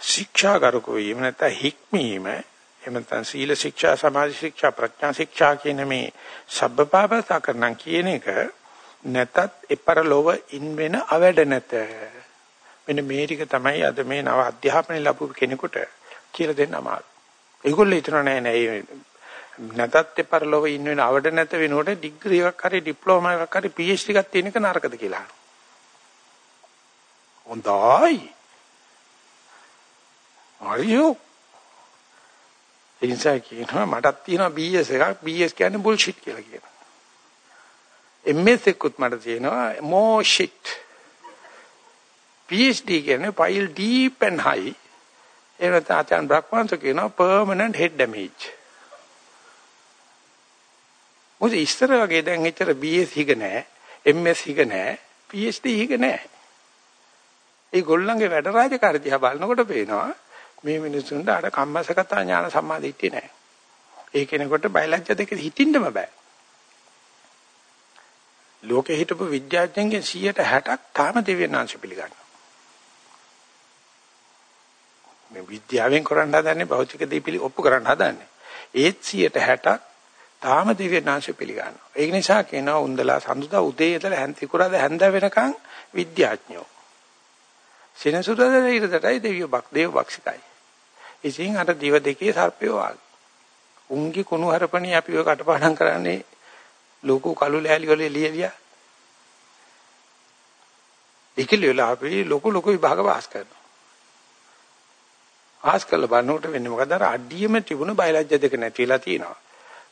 ශික්ෂාගරුක වීම නැත්නම් හික්මීම එහෙම නැත්නම් සීල ශික්ෂා සමාධි ශික්ෂා ප්‍රඥා ශික්ෂා කියන මේ සබ්බපාපසා කරනම් කියන එක නැතත් එපර ලොව ඉන් වෙන අවැඩ නැත මෙන්න මේ ටික තමයි අද මේ නව අධ්‍යාපනය ලැබු කෙනෙකුට කියලා දෙන්න අමාරු. ඒගොල්ලෝ හිතන නෑ නෑ නැතත් පරලොව ඉන්න වෙන අවඩ නැත වෙනකොට ඩිග්‍රී එකක් හරි ඩිප්ලෝමා එකක් හරි PhD එකක් තියෙන එක නරකද කියලා. හොඳයි. හරියෝ. ඉන්සයි කියනවා මටත් තියෙනවා BS එකක් BS කියන්නේ බුල්ෂිට් කියලා කියනවා. MS එකකුත් මට තියෙනවා more shit. PhD කියන්නේ pile deep and high. ඒකට ආචාන් බ්‍රහ්මන්ත කියනවා permanent head damage. මොකද ඉස්තර වගේ දැන් එච්චර BS හිග නැහැ, MS හිග නැහැ, PhD හිග නැහැ. ඒ ගොල්ලන්ගේ වැඩ රාජකාරී දිහා බලනකොට පේනවා මේ මිනිස්සුන්ට අර කම්මසගත ඥාන සම්මාදිට්ඨිය නැහැ. ඒ කෙනෙකුට බයලජ්‍ය දෙක හිතින්නම බෑ. ලෝකෙ හිටපු විද්‍යාඥයන්ගෙන් 160ක් තාම දෙවියන්ාංශ පිළිගන්නවා. මේ විද්‍යාවෙන් කරන්න හදන්නේ භෞතික දේ පිළි ඔප්පු කරන්න හදන්නේ. ඒත් 160ක් තාම දෙවියන්ාංශ පිළිගන්නවා. ඒක නිසා කියනවා උන්දලා සඳුදා උදේ ඉඳලා හැන්තිකුරාද හැන්ද වෙනකන් විද්‍යාඥයෝ. සෙනසුරාදා ඉරදටයි දෙවියෝ බක් දේව බක්සිකයි. ඉතින් අර දිව දෙකේ සර්පයෝ ආගේ. උන්ගේ කුණු හරපණි අපි ඔය කටපාඩම් කරන්නේ ලොකු කළු ලෑලි වල එළියලියා. ඉකලියල අපි ලොකු ලොකු විභාග පාස් කරනවා. පාස් කළ බලනකොට වෙන්නේ මොකද අර අඩියම තිබුණ බයලජ්‍ය දෙක නැති වෙලා තියෙනවා.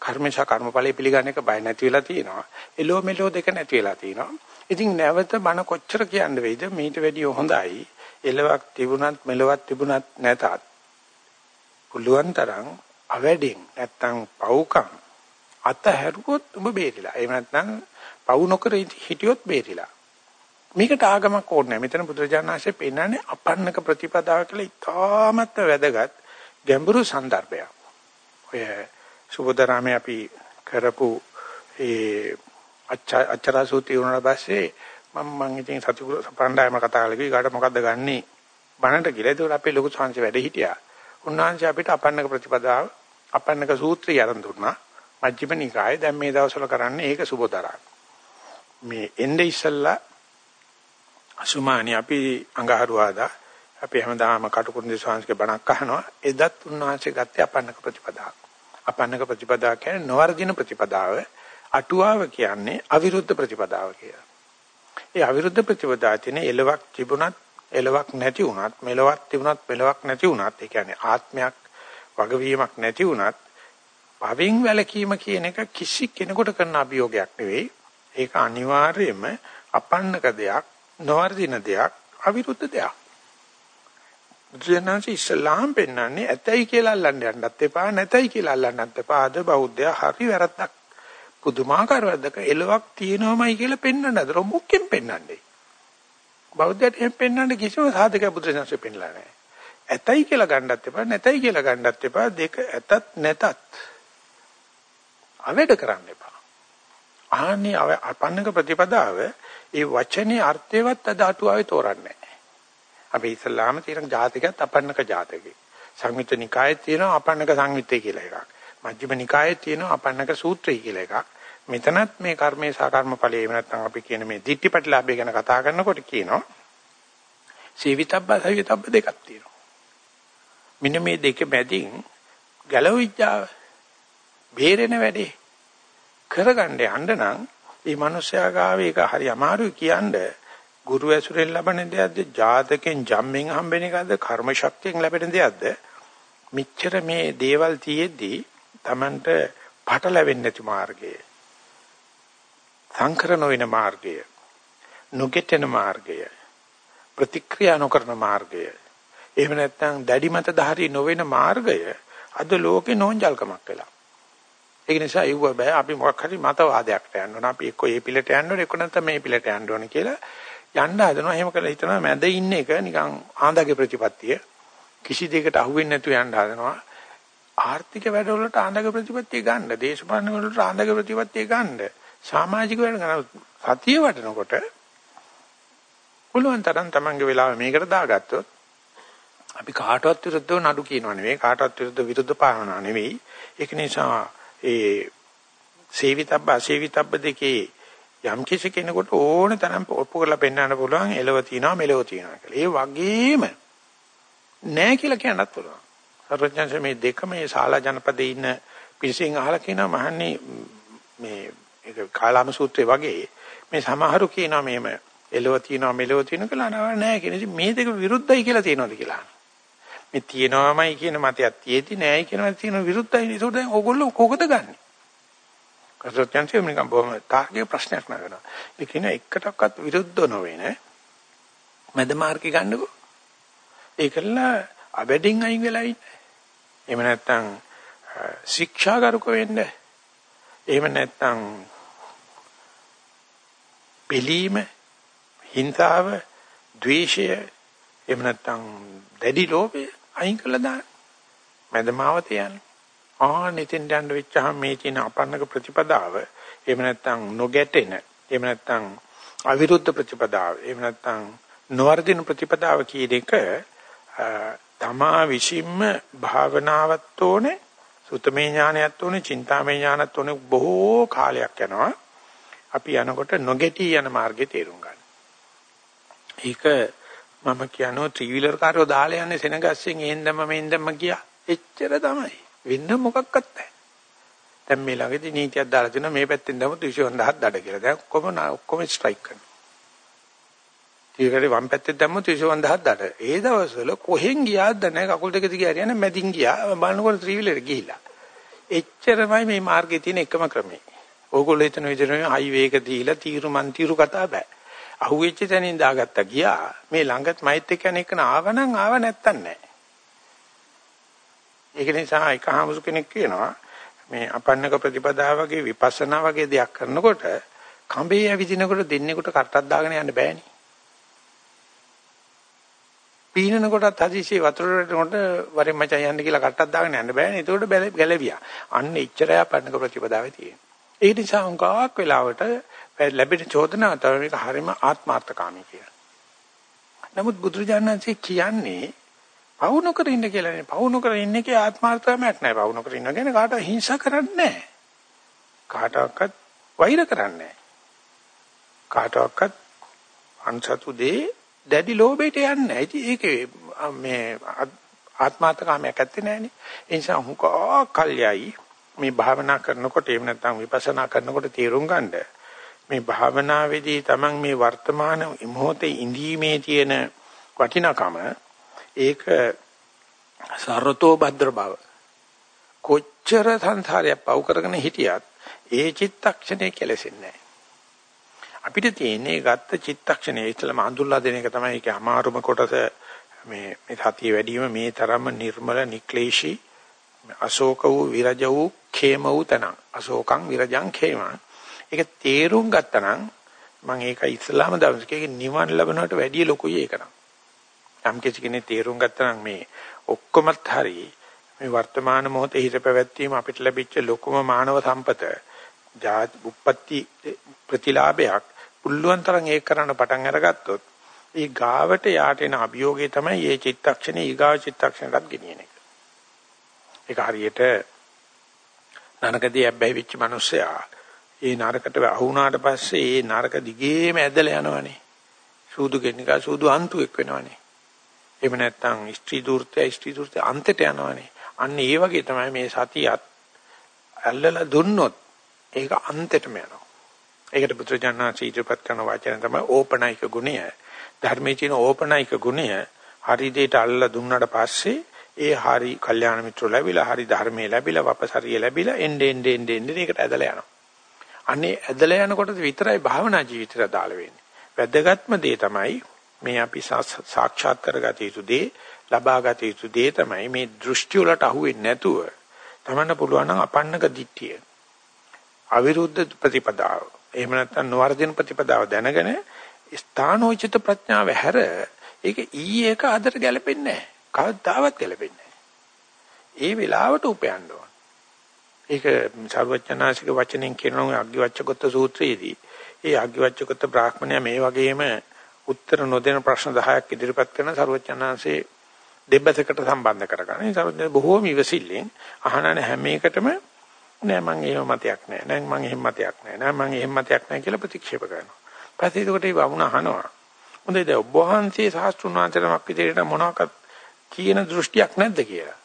කර්මශා කර්මඵලයේ පිළිගන්න එක බය නැති වෙලා තියෙනවා. එලෝ මෙලෝ දෙක නැති වෙලා තියෙනවා. ඉතින් නැවත බන කොච්චර කියන්න වෙයිද මීට වැඩිය හොඳයි. එලවක් තිබුණත් මෙලවක් තිබුණත් නැතත් පුළුවන් තරම් අවැඩෙන් නැත්තම් පව්කම් අතහැරුවොත් ඔබ බේරිලා. එහෙම නැත්නම් පව් නොකර හිටියොත් බේරිලා. මේකට ආගමක් ඕනේ නැහැ. මෙතන බුදුරජාණන් වහන්සේ පෙන්නන්නේ අපන්නක ප්‍රතිපදාව කියලා ඉතාමත් වැදගත් ගැඹුරු સંદર્ભයක්. ඔය සුබෝධරාමේ අපි කරපු ඒ අච්චරසූති වුණාට පස්සේ මම මං ඉතින් සතිකුල සපණ්ඩායම කතා කරලා ගියාට මොකද්ද ගන්නෙ බණට කියලා. ඒකට අපේ ලොකු සංසය වැඩ හිටියා. උන්වහන්සේ අපිට අපන්නක ප්‍රතිපදාව අපන්නක සූත්‍රය අරන් දුන්නා. මජ්ක්‍ධිම නිකායේ දැන් මේ දවස්වල කරන්නේ ඒක සුබෝධරාම. මේ එnde ඉස්සල්ලා අසුමානි අපි අඟහරුවාදා අපි හැමදාම කටුකුරුන්දේ ස්වාමීන්ගේ බණක් අහනවා එදත් උන්වහන්සේ ගත්තේ අපන්නක ප්‍රතිපදාව. අපන්නක ප්‍රතිපදාව කියන්නේ නොවර්ධින ප්‍රතිපදාව. අටුවාව කියන්නේ අවිරුද්ධ ප්‍රතිපදාව කියලා. ඒ අවිරුද්ධ ප්‍රතිපදාව තියෙන එලවක් තිබුණත් එලවක් නැති වුණත් මෙලවක් තිබුණත් මෙලවක් නැති වුණත් ඒ කියන්නේ ආත්මයක් වගවීමක් නැති වුණත් භවෙන් වැළකීම කියන එක කිසි කෙනෙකුට කරන අභියෝගයක් නෙවෙයි. ඒක අනිවාර්යයෙන්ම අපන්නක දෙයක්, නොවර්ධින දෙයක්, අවිරුද්ධ දෙයක්. බුදුසෙනාංශ ඉස්ලාම් පෙන්වන්නේ ඇතයි කියලා අල්ලන්න යන්නත් එපා, නැතයි කියලා අල්ලන්නත් එපා. අද බෞද්ධයා හරි වැරද්දක්. පුදුමාකාර වැරද්දක එලවක් තියෙනවමයි කියලා පෙන්වන්න අතර මොකෙන් පෙන්වන්නේ? බෞද්ධයට එහෙම පෙන්වන්න කිසිම සාධකයක් බුදුසෙනාංශ පෙන්ලා නැහැ. ඇතයි කියලා ගන්නත් එපා, නැතයි කියලා ගන්නත් එපා. දෙක ඇතත් නැතත් අවැඩ කරන්න එපා. ආන්නේ අපන්නක ප්‍රතිපදාව ඒ වචනේ අර්ථයවත් අද අටුවාවේ තෝරන්නේ නැහැ. අපි ඉස්ලාම තියෙන ජාතකයක් අපන්නක ජාතකේ. සංයුත්ත නිකායේ තියෙන අපන්නක සංයුත්තේ කියලා එකක්. මජ්ක්‍ධිම නිකායේ තියෙන අපන්නක සූත්‍රය කියලා එකක්. මෙතනත් මේ කර්මේ සහ කර්මඵලයේ එහෙම නැත්නම් අපි කියන මේ ditthිපටිලාභය ගැන කතා කරනකොට කියනවා සීවිතබ්බ සවිතබ්බ දෙකක් තියෙනවා. මෙන්න මේ දෙක මැදින් ගැලවිච්චාව බේරෙන වැඩේ කරගන්න යන්න නම් මේ මිනිස්යා ගාවේ ඒක හරි අමාරුයි කියන්නේ ගුරු ඇසුරෙන් ලබන දෙයක්ද ජාතකෙන් ජම්මෙන් හම්බෙන එකක්ද කර්ම ශක්තියෙන් ලැබෙන දෙයක්ද? මිච්ඡර මේ දේවල් තියෙද්දි Tamanට පට ලැබෙන්නේ නැති මාර්ගය. සංකර නොවන මාර්ගය. නොගෙටෙන මාර්ගය. ප්‍රතික්‍රියා නොකරන මාර්ගය. එහෙම නැත්නම් දැඩි මත ධාරී නොවන මාර්ගය අද ලෝකේ නෝන්ජල්කමක් වෙලා. ඒක නිසා යුව බෑ අපි මොකක් හරි මතවාදයකට යන්න ඕන. අපි එක්ක ඒ පිළට යන්න ඕන එක්ක නැත්නම් මේ පිළට යන්න ඕන කියලා යන්න හදනවා. එහෙම කරලා හිතනවා මැද ඉන්න එක නිකන් ආන්දගේ ප්‍රතිපත්තිය. කිසි දෙයකට අහුවෙන්නේ නැතුව යන්න හදනවා. ආර්ථික වැඩවලට ආන්දගේ ප්‍රතිපත්තිය ගන්න, දේශපාලන වලට ආන්දගේ ප්‍රතිපත්තිය ගන්න, සමාජික වැඩ ගන්න සතිය වටනකොට පුළුවන් තරම් තමන්ගේ වෙලාව මේකට දාගත්තොත් අපි කාටවත් විරුද්ධව නඩු කියනවා නෙවෙයි කාටවත් විරුද්ධ විරුද්ධ පාවනා නෙවෙයි ඒක නිසා ඒ සේවිතබ්බ අසේවිතබ්බ දෙකේ යම් කිසි කෙනෙකුට ඕන තරම් ඔප්පු කරලා පෙන්වන්න පුළුවන් එලව තියනවා මෙලව තියනවා කියලා. ඒ වගේම නෑ කියලා කියන්නත් පුළුවන්. සර්වඥාන්සේ මේ දෙක මේ ශාලා ජනපදයේ ඉන්න පිළිසින් අහලා කියනවා මහන්නේ මේ ඒක කාලාම සූත්‍රයේ වගේ මේ සමහරු කියනවා මේම එළව තියනවා මෙලව තියනවා කියලා නෑ කියන ඉතින් මේ දෙක විරුද්ධයි කියලා තියෙනවද කියලා. මේ තියෙනවමයි කියන මතයක් තියෙදි නෑයි කියනවා තියෙන විරුද්ධයි. ඒකට දැන් ඕගොල්ලෝ කොහොමද ගන්නෙ? කසොත්යන්සේ මිනිකම් බොහොම තාර්කික ප්‍රශ්නයක් නගනවා. ඒ කියන එකටවත් විරුද්ධ නොවෙන මැද මාර්ගය ගන්නකො. ඒකල අබැඩින් අයින් වෙලා ඉන්නේ. එහෙම නැත්නම් ශික්ෂාගරුක වෙන්න. එහෙම නැත්නම් පිළීම, හිංසාව, ද්වේෂය, එහෙම නැත්නම් දැඩි ලෝභය අයින් කළා දාන්න. මැදමාවත යන්නේ. ආනෙතෙන් යන්න වෙච්චහම මේ තියෙන අපන්නක ප්‍රතිපදාව එහෙම නැත්නම් නොගැටෙන එහෙම නැත්නම් අවිරුද්ධ ප්‍රතිපදාව එහෙම නැත්නම් නොවර්ධින ප්‍රතිපදාව කියන එක තමා විසින්ම භාවනාවත් ඕනේ සුතමේ ඥානයත් ඕනේ චින්තාමේ ඥානත් ඕනේ බොහෝ කාලයක් යනවා අපි යනකොට නොගැටි යන මාර්ගේ තේරුම් ගන්න. ඒක මම කියනවා ත්‍රිවිලර් කාර්යෝ දාලා යන්නේ සෙනගස්සෙන් එහෙන්දම මෙහෙන්දම ගියා. එච්චර තමයි. වෙන්න මොකක්වත් නැහැ. දැන් මේ ළඟදී නීතියක් දාලා තියෙනවා මේ පැත්තෙන් දැම්මොත් 25000ක් දඩ කියලා. දැන් ඔක්කොම ඔක්කොම ස්ට්‍රයික් කරනවා. ඊකට වම් පැත්තෙන් දැම්මොත් 25000ක් දඩ. ඒ දවස්වල කොහෙන් ගියාද නැහැ කකුල් දෙක දිගේ හරියන්නේ මැදින් ගියා. බලනකොට ත්‍රිවිලර ගිහිලා. එච්චරමයි මේ මාර්ගයේ තියෙන එකම ක්‍රමය. ඕගොල්ලෝ හිතන විදිහට හයිවේ එක දීලා තීරු මන් තීරු කතා බෑ. අහුවෙච්ච තැනින් දාගත්තා ගියා. මේ ළඟත් මයිත් එක්ක යන එක නාවනම් ආව නැත්තන් නෑ. ඒක නිසා එක හමුසු කෙනෙක් කියනවා මේ අපන්නක ප්‍රතිපදාවගේ විපස්සනා වගේ දෙයක් කරනකොට කඹේ ඇවිදිනකොට දෙන්නෙකුට කටක් දාගෙන යන්න බෑනේ. පීනන කොටත් හදිසියෙ වතුරට කොට වරෙන් මචං යන්න කියලා කටක් දාගෙන යන්න බෑනේ. ඒකට ගැලවියා. අන්න එච්චරයි අපන්නක ප්‍රතිපදාවේ තියෙන්නේ. ඒ නිසා උංගාවක් වෙලාවට ලැබෙන චෝදනාව තමයි මේක හරිම ආත්මార్థකාමී කියලා. නමුත් බුදුරජාණන්සේ කියන්නේ පවුන කර ඉන්න කියලා නේ. පවුන කර ඉන්න එකේ ආත්මార్థකාමයක් නැහැ. පවුන කර ඉන්න කියන්නේ කාටවත් හිංසා කරන්නේ නැහැ. කාටවත් වෛර කරන්නේ නැහැ. කාටවත් අන්සතු දෙේ දැඩි ලෝභයට යන්නේ නැහැ. ඉතින් ඒකේ මේ ආත්මార్థකාමයක් ඇත්තේ නැහනේ. ඒ නිසා හුඟක් කල්යයි මේ භාවනා කරනකොට එහෙම නැත්නම් විපස්සනා කරනකොට තීරුම් ගන්නේ මේ භාවනාවේදී Taman මේ වර්තමාන මොහොතේ ඉඳීමේ තියෙන වටිනාකම ඒක සරතෝ භද්‍ර බව. කොච්චර සංසාරයක් පව් කරගෙන හිටියත් ඒ චිත්තක්ෂණය කෙලෙසෙන්නේ අපිට තියෙන්නේ ගත්ත චිත්තක්ෂණය. ඉතලම අඳුල්ලා දෙන එක තමයි ඒකේ අමාරුම කොටස. මේ මේ සතිය වැඩිම මේ තරම්ම නිර්මල නික්ලේශී අශෝක වූ විරජ වූ ඛේම වූ තන අශෝකං විරජං ඛේම. ඒක තේරුම් ගත්තනම් මම ඒක ඉස්ලාම දවසකේ නිවන් ලැබනවට වැඩිය ලොකුයි ඒක නම් යම් කෙනෙක් තේරුම් ගත්තා නම් මේ ඔක්කොමත් හරි මේ වර්තමාන මොහොතේ හිත පැවැත්වීම අපිට ලැබිච්ච ලොකුම මානව සම්පත උප්පත්ති ප්‍රතිලාභයක් පුළුවන් තරම් ඒක කරන්න පටන් අරගත්තොත් ඒ ගාවට යාට එන අභියෝගය තමයි මේ චිත්තක්ෂණේ ඊගාව චිත්තක්ෂණයට ගෙනියන එක. ඒක හරියට නරකදී ඇබ්බැහි වෙච්ච මිනිස්සයා ඒ නරකට අහුණාට පස්සේ ඒ නරක දිගේම ඇදලා යනවනේ. සූදු කෙනිකා සූදු අන්තුෙක් වෙනවනේ. එහෙම නැත්නම් ස්ත්‍රී දූර්තය ස්ත්‍රී දූර්තය අන්තයට යනවනේ. අන්න ඒ වගේ තමයි මේ සතියත් ඇල්ලලා දුන්නොත් ඒක අන්තෙටම යනවා. ඒකට බුදුජානනාචි ඉදිරිපත් කරන වචන තමයි ඕපනයික ගුණය. ධර්මයේ තියෙන ඕපනයික ගුණය හරි දෙයට අල්ලලා දුන්නාට පස්සේ ඒ හරි කල්යාණ මිත්‍ර ලැබිලා හරි ධර්මයේ ලැබිලා වපසරිය ලැබිලා එnde ende ende ende ඒකට ඇදලා යනවා. අනේ ඇදලා යනකොට විතරයි භාවනා ජීවිතයට දාල වෙන්නේ. වැදගත්ම දේ තමයි මේ අපි සාක්ෂාත් කරගත යුතු දේ ලබාගත යුතු දේ තමයි මේ දෘෂ්ටි වලට අහු වෙන්නේ නැතුව තමන්න පුළුවන් නම් අපන්නක දිට්ඨිය. අවිරුද්ධ ප්‍රතිපදාව. එහෙම නැත්නම් නොවර්ධින ප්‍රතිපදාව දැනගෙන ස්ථානෝචිත ප්‍රඥාව හැර ඒක ඊ එක අදට ගැලපෙන්නේ නැහැ. කවදාවත් ගැලපෙන්නේ නැහැ. ඒ වෙලාවට උපයන්න ඕන. ඒක සර්වඥාසික වචනෙන් කියනවා අග්ගිවච්ඡකොත්ත සූත්‍රයේදී ඒ අග්ගිවච්ඡකොත්ත බ්‍රාහ්මණය මේ වගේම උත්තර නොදෙන ප්‍රශ්න 10ක් ඉදිරිපත් කරන සරුවචනාංශේ දෙබ්බතකට සම්බන්ධ කරගන්න. ඒ සරුවචන බොහෝම ඉවසිල්ලෙන් අහනන හැම එකටම නෑ මං එහෙම මතයක් නෑ. නෑ මං එහෙම මතයක් නෑ. නෑ මං එහෙම මතයක් නෑ කියලා ප්‍රතික්ෂේප කරනවා. පස්සේ ඒකට ඒ වුණ අහනවා. හොඳයි දැන් ඔබ වහන්සේ සාස්ත්‍රුණ වහන්සේනමක් විදිහට මොනවාක් කියන දෘෂ්ටියක් නැද්ද කියලා.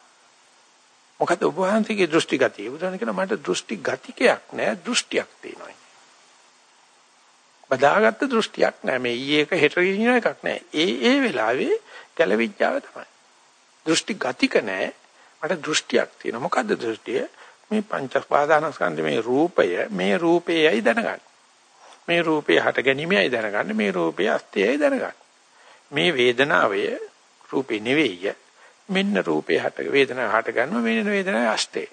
මොකද ඔබ වහන්සේගේ දෘෂ්ටි ගතිය. බුදුන් කියන මට දෘෂ්ටි ගතිකයක් නෑ දෘෂ්ටියක් තියෙනවා. බදාගත්ත දෘෂ්ටියක් නෑ මේ ඊයේ එක හෙට කියන එකක් නෑ. ඒ ඒ වෙලාවේ ගැලවිච්චාව තමයි. දෘෂ්ටි ගතික නෑ මට දෘෂ්ටියක් තියෙනවා. මොකද්ද දෘෂ්ටිය? මේ පංචස්පාදානස්කන්ධ මේ රූපය මේ රූපයයි දැනගන්න. මේ රූපේ හට ගැනීමයි දැනගන්න. මේ රූපේ අස්තියයි දැනගන්න. මේ වේදනාවය රූපේ නෙවෙයි. මෙන්න රූපේ හට වේදනාව හට ගන්නවා මෙන්න වේදනාවේ අස්තේ.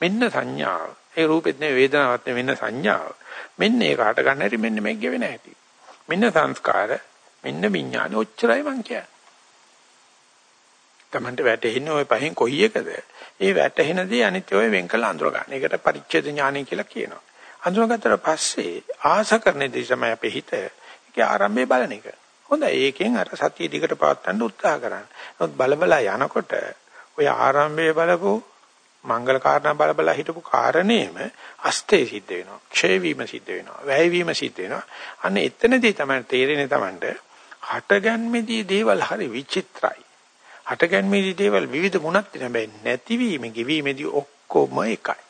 මෙන්න සංඥාව. ඒ රූපෙත් නෙවෙයි වේදනාවත් නෙවෙයි මෙන්න සංඥාව. මෙන්න ඒක හට ගන්න හැටි මෙන්න මේක ගෙවෙන හැටි. මෙන්න සංස්කාර මෙන්න විඥාන ඔච්චරයි මං කියන්නේ. Tamante වැටෙන්නේ ওই පහෙන් කොයි එකද? ඒ වැටෙන දේ අනිත් ඔය වෙන් කළ අඳුර ගන්න. ඒකට පරිච්ඡේද ඥානය කියලා කියනවා. අඳුරගත්තට පස්සේ ආස කරන දේ තමයි අපේ හිත. ඒකේ ආරම්භය බලන එක. හොඳයි ඒකෙන් අර සතිය දිගට පවත්වන්න උත්සාහ කරන්න. නමුත් බලබලා යනකොට ඔය ආරම්භයේ බලපු මංගල කාරණා බලබලා හිටපු කාරණේම අස්තේ සිද්ධ වෙනවා. ක්ෂය වීම සිද්ධ වෙනවා. වැය වීම සිද්ධ වෙනවා. අන්න එතනදී තමයි තේරෙන්නේ Tamanට හටගන්මේදී දේවල් හරි විචිත්‍රයි. හටගන්මේදී දේවල් විවිධ මුණක් තියෙන හැබැයි නැතිවීම ගෙවීමේදී ඔක්කොම එකයි.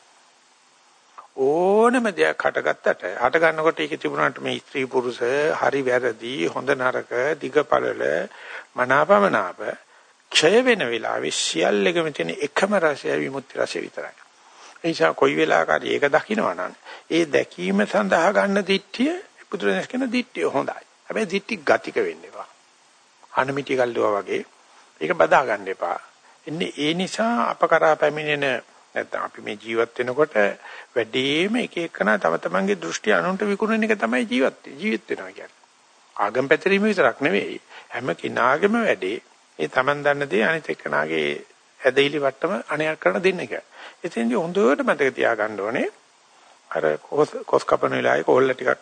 ඕනම දෙයක් හටගත්තට හට ගන්නකොට ඒකේ තිබුණාට මේ ස්ත්‍රී පුරුෂ හරි වැරදි හොඳ නරක දිග පළල මනාපමනාප ක්ෂය වෙන වෙලාවේ සියල්ලෙකම තියෙන එකම රසය විමුක්ති රසය විතරයි. ඒ නිසා කොයි වෙලාවකරි ඒක දකිනවා නම් ඒ දැකීම සඳහා ගන්න දිට්ඨිය පුදුරනස් කියන දිට්ඨිය හොඳයි. හැබැයි දිට්ඨි ගතික වෙන්න එපා. අනමිටි කල්ලුවා වගේ ඒක බදා ගන්න එපා. එන්නේ ඒ නිසා අප කරා පැමිණෙන නැත්නම් අපි මේ ජීවත් වෙනකොට වැඩිම එක එකනා තම තමන්ගේ දෘෂ්ටි අනුන්ට විකුණන එක තමයි ජීවත් ජීවිත වෙනවා කියන්නේ. ආගම් පැතිරීම විතරක් නෙවෙයි හැම කෙනාගේම වැඩේ ඒ Taman දන්න දේ අනිත් එක්කනාගේ ඇදහිලි වට්ටම අණයක් කරන දෙන්න එක. එතෙන්දී හොඳට මතක තියාගන්න ඕනේ අර කොස් කපන වෙලාවේ කොල්ල ටිකක්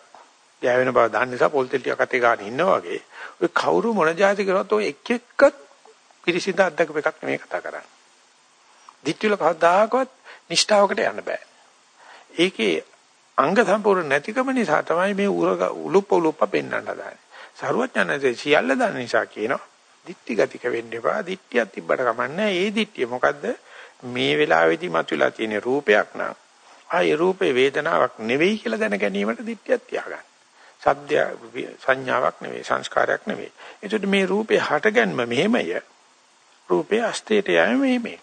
ගෑවෙන බව දන්න නිසා පොල් තෙල් ටිකක් අතේ ගන්න ඉන්නවා වගේ ඔය කවුරු මොන જાති කරවත් ඔය එක් එක්කත් පිරිසිදු අද්දකප එකක් නෙමෙයි කතා කරන්නේ. දිට්ඨිවල කවදාකවත් නිෂ්ඨාවකට යන්න බෑ. ඒකේ අංග සම්පූර්ණ නැතිකම නිසා තමයි මේ උලුප්ප උලුප්ප පෙන්වන්න හදාන්නේ. සරුවඥාන්සේ සියල්ල දන්න නිසා කියනවා දික්ටි ගතික වෙන්න එපා. දික්ටියක් තිබ්බට කමන්නේ. ඒ දික්ටිය මොකද්ද? මේ වෙලාවේදී මතුවලා තියෙන රූපයක් නම් ආයේ රූපේ වේදනාවක් නෙවෙයි කියලා දැන ගැනීමට දික්ටියක් තියාගන්න. සද්ද සංඥාවක් නෙවෙයි සංස්කාරයක් නෙවෙයි. ඒකට මේ රූපේ හටගන්ම මෙහෙමය. රූපේ අස්තේට යෑම මෙහෙමයි.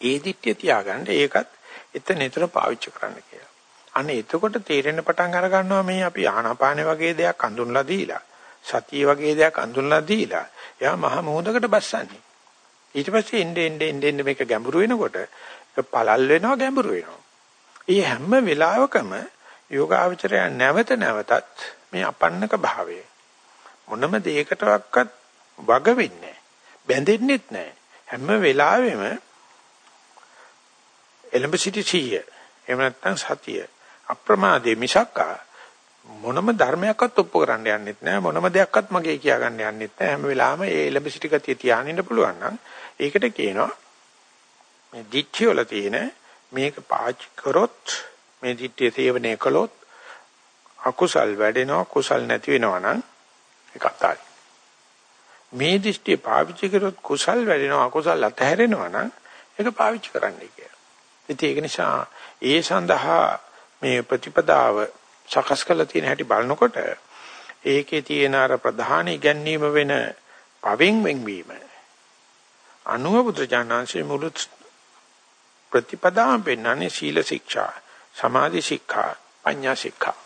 ඒ දික්ටිය තියාගන්න ඒකත් එතන එතන පාවිච්චි කරන්න කියලා. අනේ එතකොට තේරෙන්න පටන් අර ගන්නවා මේ අපි ආනාපාන වගේ දෙයක් අඳුන්ලා දීලා සතිය වගේ දෙයක් අඳුනලා දීලා එයා මහ මොහොතකට බස්සන්නේ. ඊට පස්සේ එnde ende ende ende මේක ගැඹුරු වෙනකොට ඒක පළල් වෙනවා ගැඹුරු වෙනවා. ඒ හැම වෙලාවකම යෝගාවචරය නැවත නැවතත් මේ අපන්නක භාවය මොනම දෙයකටවත් වග වෙන්නේ බැඳෙන්නෙත් නැහැ. හැම වෙලාවෙම එලඹ සිටි සිහිය. එහෙම නැත්නම් සතිය. අප්‍රමාදේ මිසක්කා මොනම ධර්මයක්වත් ඔප්පු කරන්න යන්නෙත් නෑ. මොනම දෙයක්වත් මගේ කියා ගන්න යන්නෙත් නෑ. හැම වෙලාවෙම ඒ එලඹ සිටි ගතිය තියාගෙන ඉන්න පුළුවන් නම් ඒකට කියනවා මේ දිට්ඨිය වල තියෙන මේක පාවිච්චි කරොත් මේ දිට්ඨිය සේවනය කළොත් අකුසල් වැඩෙනවා. කුසල් නැති වෙනවා නම් ඒක අත්හරි මේ දිට්ඨිය පාවිච්චි කරොත් කුසල් වැඩෙනවා. අකුසල් අතහැරෙනවා නම් ඒක පාවිච්චි කරන්නයි කියලා. ඉතින් ඒක නිසා ඒ සඳහා මේ ප්‍රතිපදාව සකස් කරලා තියෙන හැටි බලනකොට ඒකේ තියෙන අර ප්‍රධාන ඉගැන්වීම වෙන පවෙන් වෙන්වීම. අනුව බුදුජානන්සේ මුළු ප්‍රතිපදාම පෙන්වන්නේ සීල ශික්ෂා සමාධි ශික්ෂා පඤ්ඤා ශික්ෂා.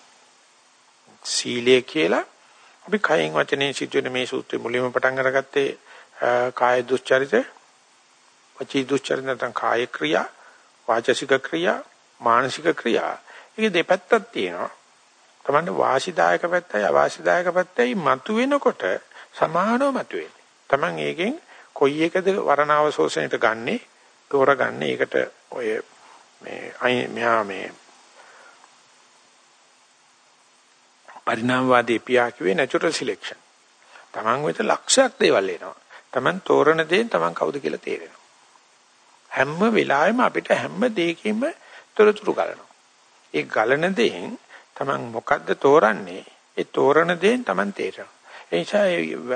සීලය කියලා අපි කයෙන් වචනේ සිදුවෙන මේ සූත්‍රය මුලින්ම පටන් අරගත්තේ කාය දුස්චරිත වචී දුස්චරිත නැත්නම් කාය ක්‍රියා වාචසික ක්‍රියා මානසික ක්‍රියා ඒකේ දෙපැත්තක් තියෙනවා තමන්ට වාසිදායක පැත්තයි අවාසිදායක පැත්තයි මතුවෙනකොට සමානව මතුවේ. තමන් ඒකෙන් කොයි එකද වරණාව ශෝෂණයට ගන්නෙ තෝරගන්නේ ඒකට ඔය මේ මෙහා මේ පරිණාමවාදී පියා කිව්වේ නැචරල් සිලෙක්ෂන්. තමන් වෙත ලක්ෂයක් දේවල් එනවා. තමන් තෝරන දේ තමන් කවුද කියලා තේරෙනවා. හැම වෙලාවෙම අපිට හැම දෙයකින්ම තොරතුරු ගලනවා. ඒ ගලන දෙයෙන් Taman මොකද්ද තෝරන්නේ? ඒ තෝරන දේෙන් Taman තේරෙනවා. ඒ නිසා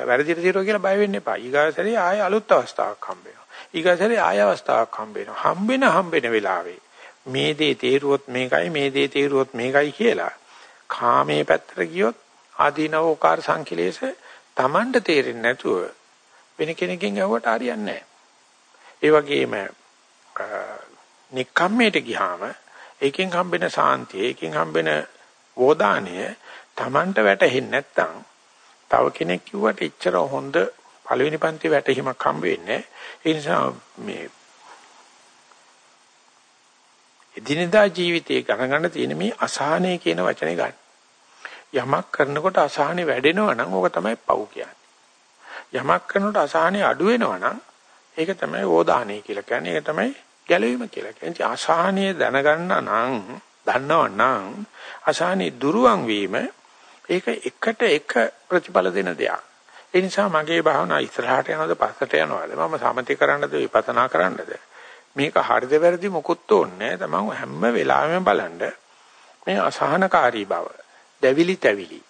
වැරදිට తీරුවා කියලා බය වෙන්න එපා. ඊගාසරේ ආය අලුත් අවස්ථාවක් හම්බ වෙනවා. ඊගාසරේ ආය අවස්ථාවක් හම්බ වෙනවා. හම්බෙන හම්බෙන වෙලාවේ මේ දේ තේරුවොත් මේකයි මේ දේ තේරුවොත් මේකයි කියලා කාමයේ පැත්තට ගියොත් ආදීනවෝකාර සංකලේශ Tamanට තේරෙන්නේ නැතුව වෙන කෙනකින් ඇහුවට හරියන්නේ නැහැ. ඒ වගේම නික්කම්මයට ගියාම ඒකෙන් හම්බෙන සාන්තිය, ඒකෙන් හම්බෙන වෝදානය Tamanට වැටහෙන්නේ නැත්නම් තව කෙනෙක් කිව්වට එච්චර හොඳ පළවෙනි පන්ති වැටහිමක් හම්බ වෙන්නේ ඒ නිසා මේ එදිනෙදා ජීවිතයේ ගණන් තියෙන මේ අසහනය කියන වචනේ ගන්න. යමක් කරනකොට අසහනෙ වැඩෙනවා නම් ඕක තමයි පව් කියන්නේ. යමක් කරනකොට අසහනෙ අඩු වෙනවා නම් ඒක තමයි ඕදානය කියලා කියන්නේ. ඒක තමයි ගැලවීම කියලා කියන්නේ. අසහනය දැනගන්න නම් දන්නව නම් අසහනෙ දුරුවන් වීම ඒක එකට එක ප්‍රතිඵල දෙන දෙයක්. ඒ නිසා මගේ භාවනා ඉස්සරහට යනවද පස්සට යනවද මම සමති කරන්නද විපස්සනා කරන්නද මේක හරිද වැරදි මොකුත් ඕනේ තමන් හැම වෙලාවෙම බලන්න මේ අසහනකාරී බව දැවිලි තැවිලි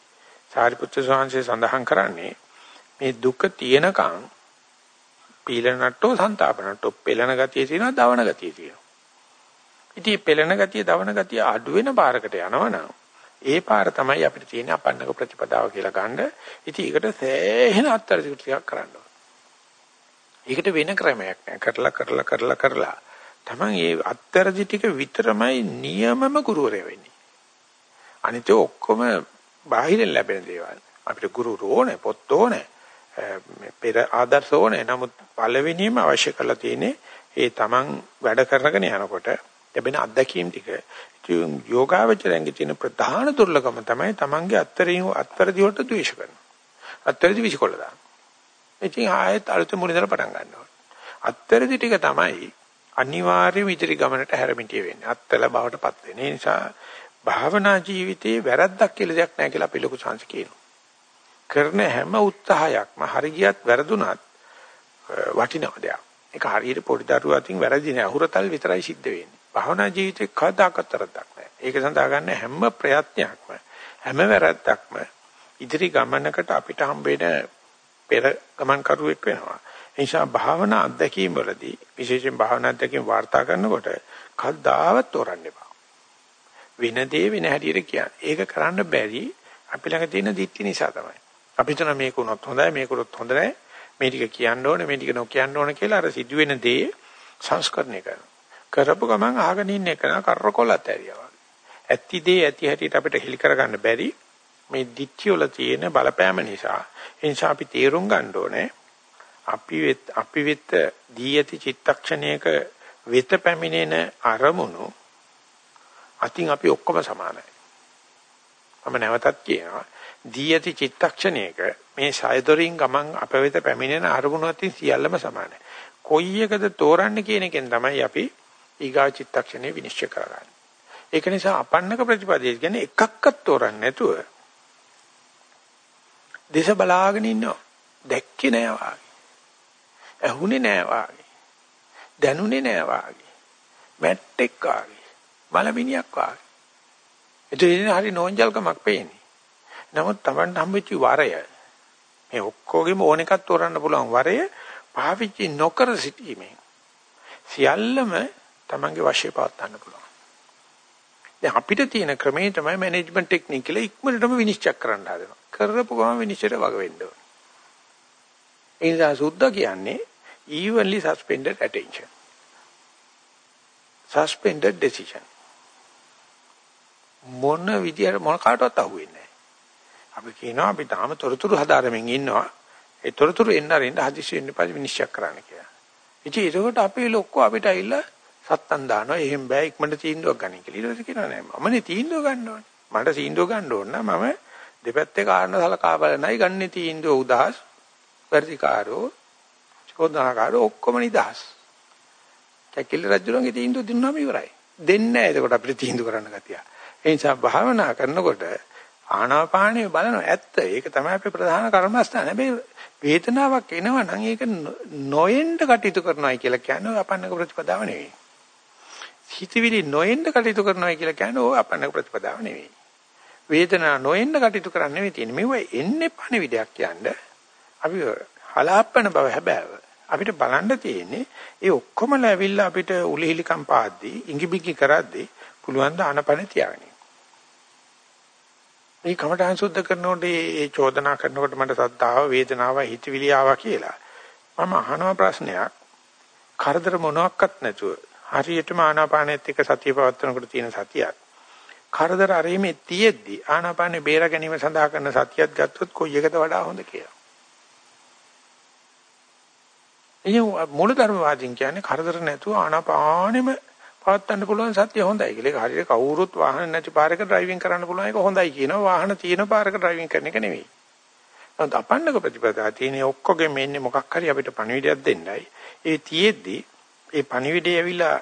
සාරිපුත්‍ර ස්වාමීන් සඳහන් කරන්නේ මේ දුක තියෙනකන් පීලනට්ටෝ සන්තාපනට්ටෝ පෙළන ගතිය තියෙනවා දවන ගතිය තියෙනවා ඉතින් පෙළන ගතිය දවන ගතිය අඩු වෙන පාරකට යනවනම් ඒ පාර තමයි අපිට තියෙන අපන්නක ප්‍රතිපදාව කියලා ගන්න. ඉතින් ඒකට සෑහෙන අත්තරදිට ටිකක් කරන්න ඕන. ඒකට වෙන ක්‍රමයක් නෑ. කරලා කරලා කරලා කරලා තමයි මේ අත්තරදි ටික විතරමයි නියමම ගුරුවරයා වෙන්නේ. අනිත ඔක්කොම බාහිරින් ලැබෙන දේවල්. අපිට ගුරු ඕනේ, පොත් ඕනේ, පෙර ආදර්ශ ඕනේ. නමුත් පළවෙනියම අවශ්‍ය කරලා තියෙන්නේ ඒ තමන් වැඩ කරගෙන යනකොට ලැබෙන අත්දැකීම් ටික යෝගාවචරයන්ගේ තියෙන ප්‍රධාන දුර්ලභම තමයි Tamange අත්තරින් අත්තරදි වලට ද්වේෂ කරනවා. අත්තරදි විසිකොල්ල දානවා. ඉතින් ආයෙත් අලුතෙන් මුලින්දලා පටන් ගන්නවා. අත්තරදි ටික තමයි අනිවාර්යම ඉදිරි ගමනට හැරමිටිය වෙන්නේ. අත්තල බවටපත් වෙන්නේ. ඒ නිසා භාවනා ජීවිතයේ වැරද්දක් කියලා දෙයක් නැහැ කියලා අපි ලොකු සංස් කියනවා. කරන හැම උත්සාහයක්ම හරියට වැරදුනත් වටිනවා දෙයක්. ඒක හරියට පොඩි දරුවා අතින් වැරදි නෑ. අහුරතල් විතරයි සිද්ධ වෙන්නේ. භාවනා ජීවිතේ කවදාකවත් තරද්දක් නැහැ. ඒක සඳහා ගන්න හැම ප්‍රයත්නයක්ම හැම වැරද්දක්ම ඉදිරි ගමනකට අපිට හම්බෙන පෙර ගමන් කරුවෙක් වෙනවා. ඒ නිසා භාවනා අත්දැකීම් වලදී විශේෂයෙන් භාවනා අත්දැකීම් වාර්තා කරනකොට කවදාවත් තෝරන්න එපා. වෙන දේ වෙන හැටියට කියන්නේ. ඒක කරන්න බැරි අපි ළඟ තියෙන දික්ටි නිසා තමයි. අපි හිතන මේක උනොත් හොඳයි මේක උනොත් හොඳ නැහැ. මේ ටික කියන්න ඕනේ මේ ටික නොකියන්න ඕනේ කියලා අර සිදුවෙන දේ සංස්කරණය කරනවා. කරපු ගමන් අහගෙන ඉන්න එක කරකොලත් ඇරියා වගේ. ඇත්ති දේ ඇති හැටියට අපිට හෙලි කරගන්න බැරි මේ දිට්ඨිය වල තියෙන බලපෑම නිසා. ඒ නිසා අපි තේරුම් ගන්න ඕනේ අපි වෙත් අපි වෙත් දී ඇති චිත්තක්ෂණයක වෙත පැමිණෙන අරමුණු අතින් අපි ඔක්කොම සමානයි. මම නැවතත් කියනවා දී ඇති චිත්තක්ෂණයක මේ සයදොරින් ගමන් අප වෙත පැමිණෙන අරමුණු අතින් සියල්ලම සමානයි. කොයි එකද තෝරන්නේ කියන එකෙන් තමයි අපි ඊගා චිත්තක්ෂණේ විනිශ්චය කරගන්න. ඒක නිසා අපන්නක ප්‍රතිපදේ කියන්නේ එකක්වත් තෝරන්නේ නැතුව දේශ බලාගෙන ඉන්නවා. දැක්කේ නෑ වාගේ. ඇහුනේ නෑ වාගේ. දැනුනේ නෑ වාගේ. මැට්ටෙක් වාගේ. මලමිනියක් වාගේ. එතන හරි නෝන්ජල්කමක් පේන්නේ. නමුත් Taman හම්බෙච්ච වරය මේ ඔක්කොගෙම ඕන එකක් තෝරන්න පුළුවන් වරය පාවිච්චි නොකර සිටීමෙන් සියල්ලම Tamange වශයේ පවත් ගන්න පුළුවන්. දැන් අපිට තියෙන ක්‍රමේ තමයි මැනේජ්මන්ට් ටෙක්නික් කියලා ඉක්මනටම විනිශ්චය කරන්න හදනවා. කරපු ගමන් විනිශ්චයට වග වෙන්න ඕන. ඒ නිසා සුද්ධ කියන්නේ evenly suspended attention. suspended decision. මොන විදියට මොන කාටවත් අහුවෙන්නේ නැහැ. අපි කියනවා අපි තාම තොරතුරු හදාරමින් ඉන්නවා. ඒ තොරතුරු එන්න අරින්න හදිස්සි වෙන්න පස්සේ විනිශ්චය කරන්න කියලා. ඉතින් ඒකකොට අපි ලොක්කෝ අපිට ඇවිල්ලා සත්තන් දානවා එහෙම බෑ ඉක්මනට තීන්දුවක් ගන්න කියලා. ඊට පස්සේ කියනවා නෑ මමනේ තීන්දුව ගන්න ඕනේ. මට තීන්දුව ගන්න ඕන නම් මම දෙපැත්තේ කාරණා සලකා බලනයි ගන්න තීන්දුව උදාස් වැඩිකාරෝ චෝදනාකාරෝ ඔක්කොම නිදහස්. කැකිලි රජුලන්ගේ තීන්දුව දුන්නාම ඉවරයි. දෙන්නේ නැහැ එතකොට අපිට තීන්දුව කරන්න ගතිය. ඒ නිසා භාවනා කරනකොට ආනාපානිය බලනවා ඇත්ත. ඒක තමයි අපේ ප්‍රධාන කර්මස්ථාන. හැබැයි වේදනාවක් එනවා නම් ඒක නොයෙන්ද කටයුතු කරනවායි කියලා කියන්නේ අපන්නක ප්‍රතිපදාව නෙවෙයි. හිතවිලි නොඑන්න කටයුතු කරනවා කියලා කියන්නේ ඕක අපන්න ප්‍රතිපදාව නෙවෙයි. වේදනාව නොඑන්න කටයුතු කරන්න නෙවෙයි තියෙන්නේ. මේව එන්නේ පණිවිඩයක් කියන්නේ. අපි හලාප්පන බව හැබෑව. අපිට බලන්න තියෙන්නේ ඒ ඔක්කොම ලැබිලා අපිට උලිහිලිකම් පාද්දී ඉඟිබිඟි කරද්දී පුළුවන් ද ආනපන තියාගන්න. මේ කමඨහං සුද්ධ කරනකොට ඒ චෝදනා කරනකොට මට සද්දාව වේදනාව හිතවිලි ආවා කියලා. මම අහනවා ප්‍රශ්නයක්. කරදර මොනවත් නැතුව හරියටම ආනාපානෙත් එක්ක සතිය පවත්වනකොට තියෙන සතියක්. කරදර අරීමේ තියෙද්දි ආනාපානෙ බේර ගැනීම සඳහා කරන සතියක් ගත්තොත් කොයි එකද වඩා හොඳ කියලා. ඉතින් මූලධර්මවාදීන් කියන්නේ කරදර නැතුව ආනාපානෙම පවත්වන්න පුළුවන් සත්‍ය හොඳයි කියලා. ඒක හරියට කවුරුත් වාහන නැති පාරක ඩ්‍රයිවිං කරන්න පුළුවන් එක හොඳයි කියනවා. වාහන තියෙන පාරක ඩ්‍රයිවිං කරන එක නෙවෙයි. නමුත් අපන්නක ප්‍රතිපදා තියෙන ඔක්කොගෙම ඉන්නේ මොකක් හරි අපිට පණිවිඩයක් දෙන්නයි. ඒ තියෙද්දි ඒ පණිවිඩය ඇවිල්ලා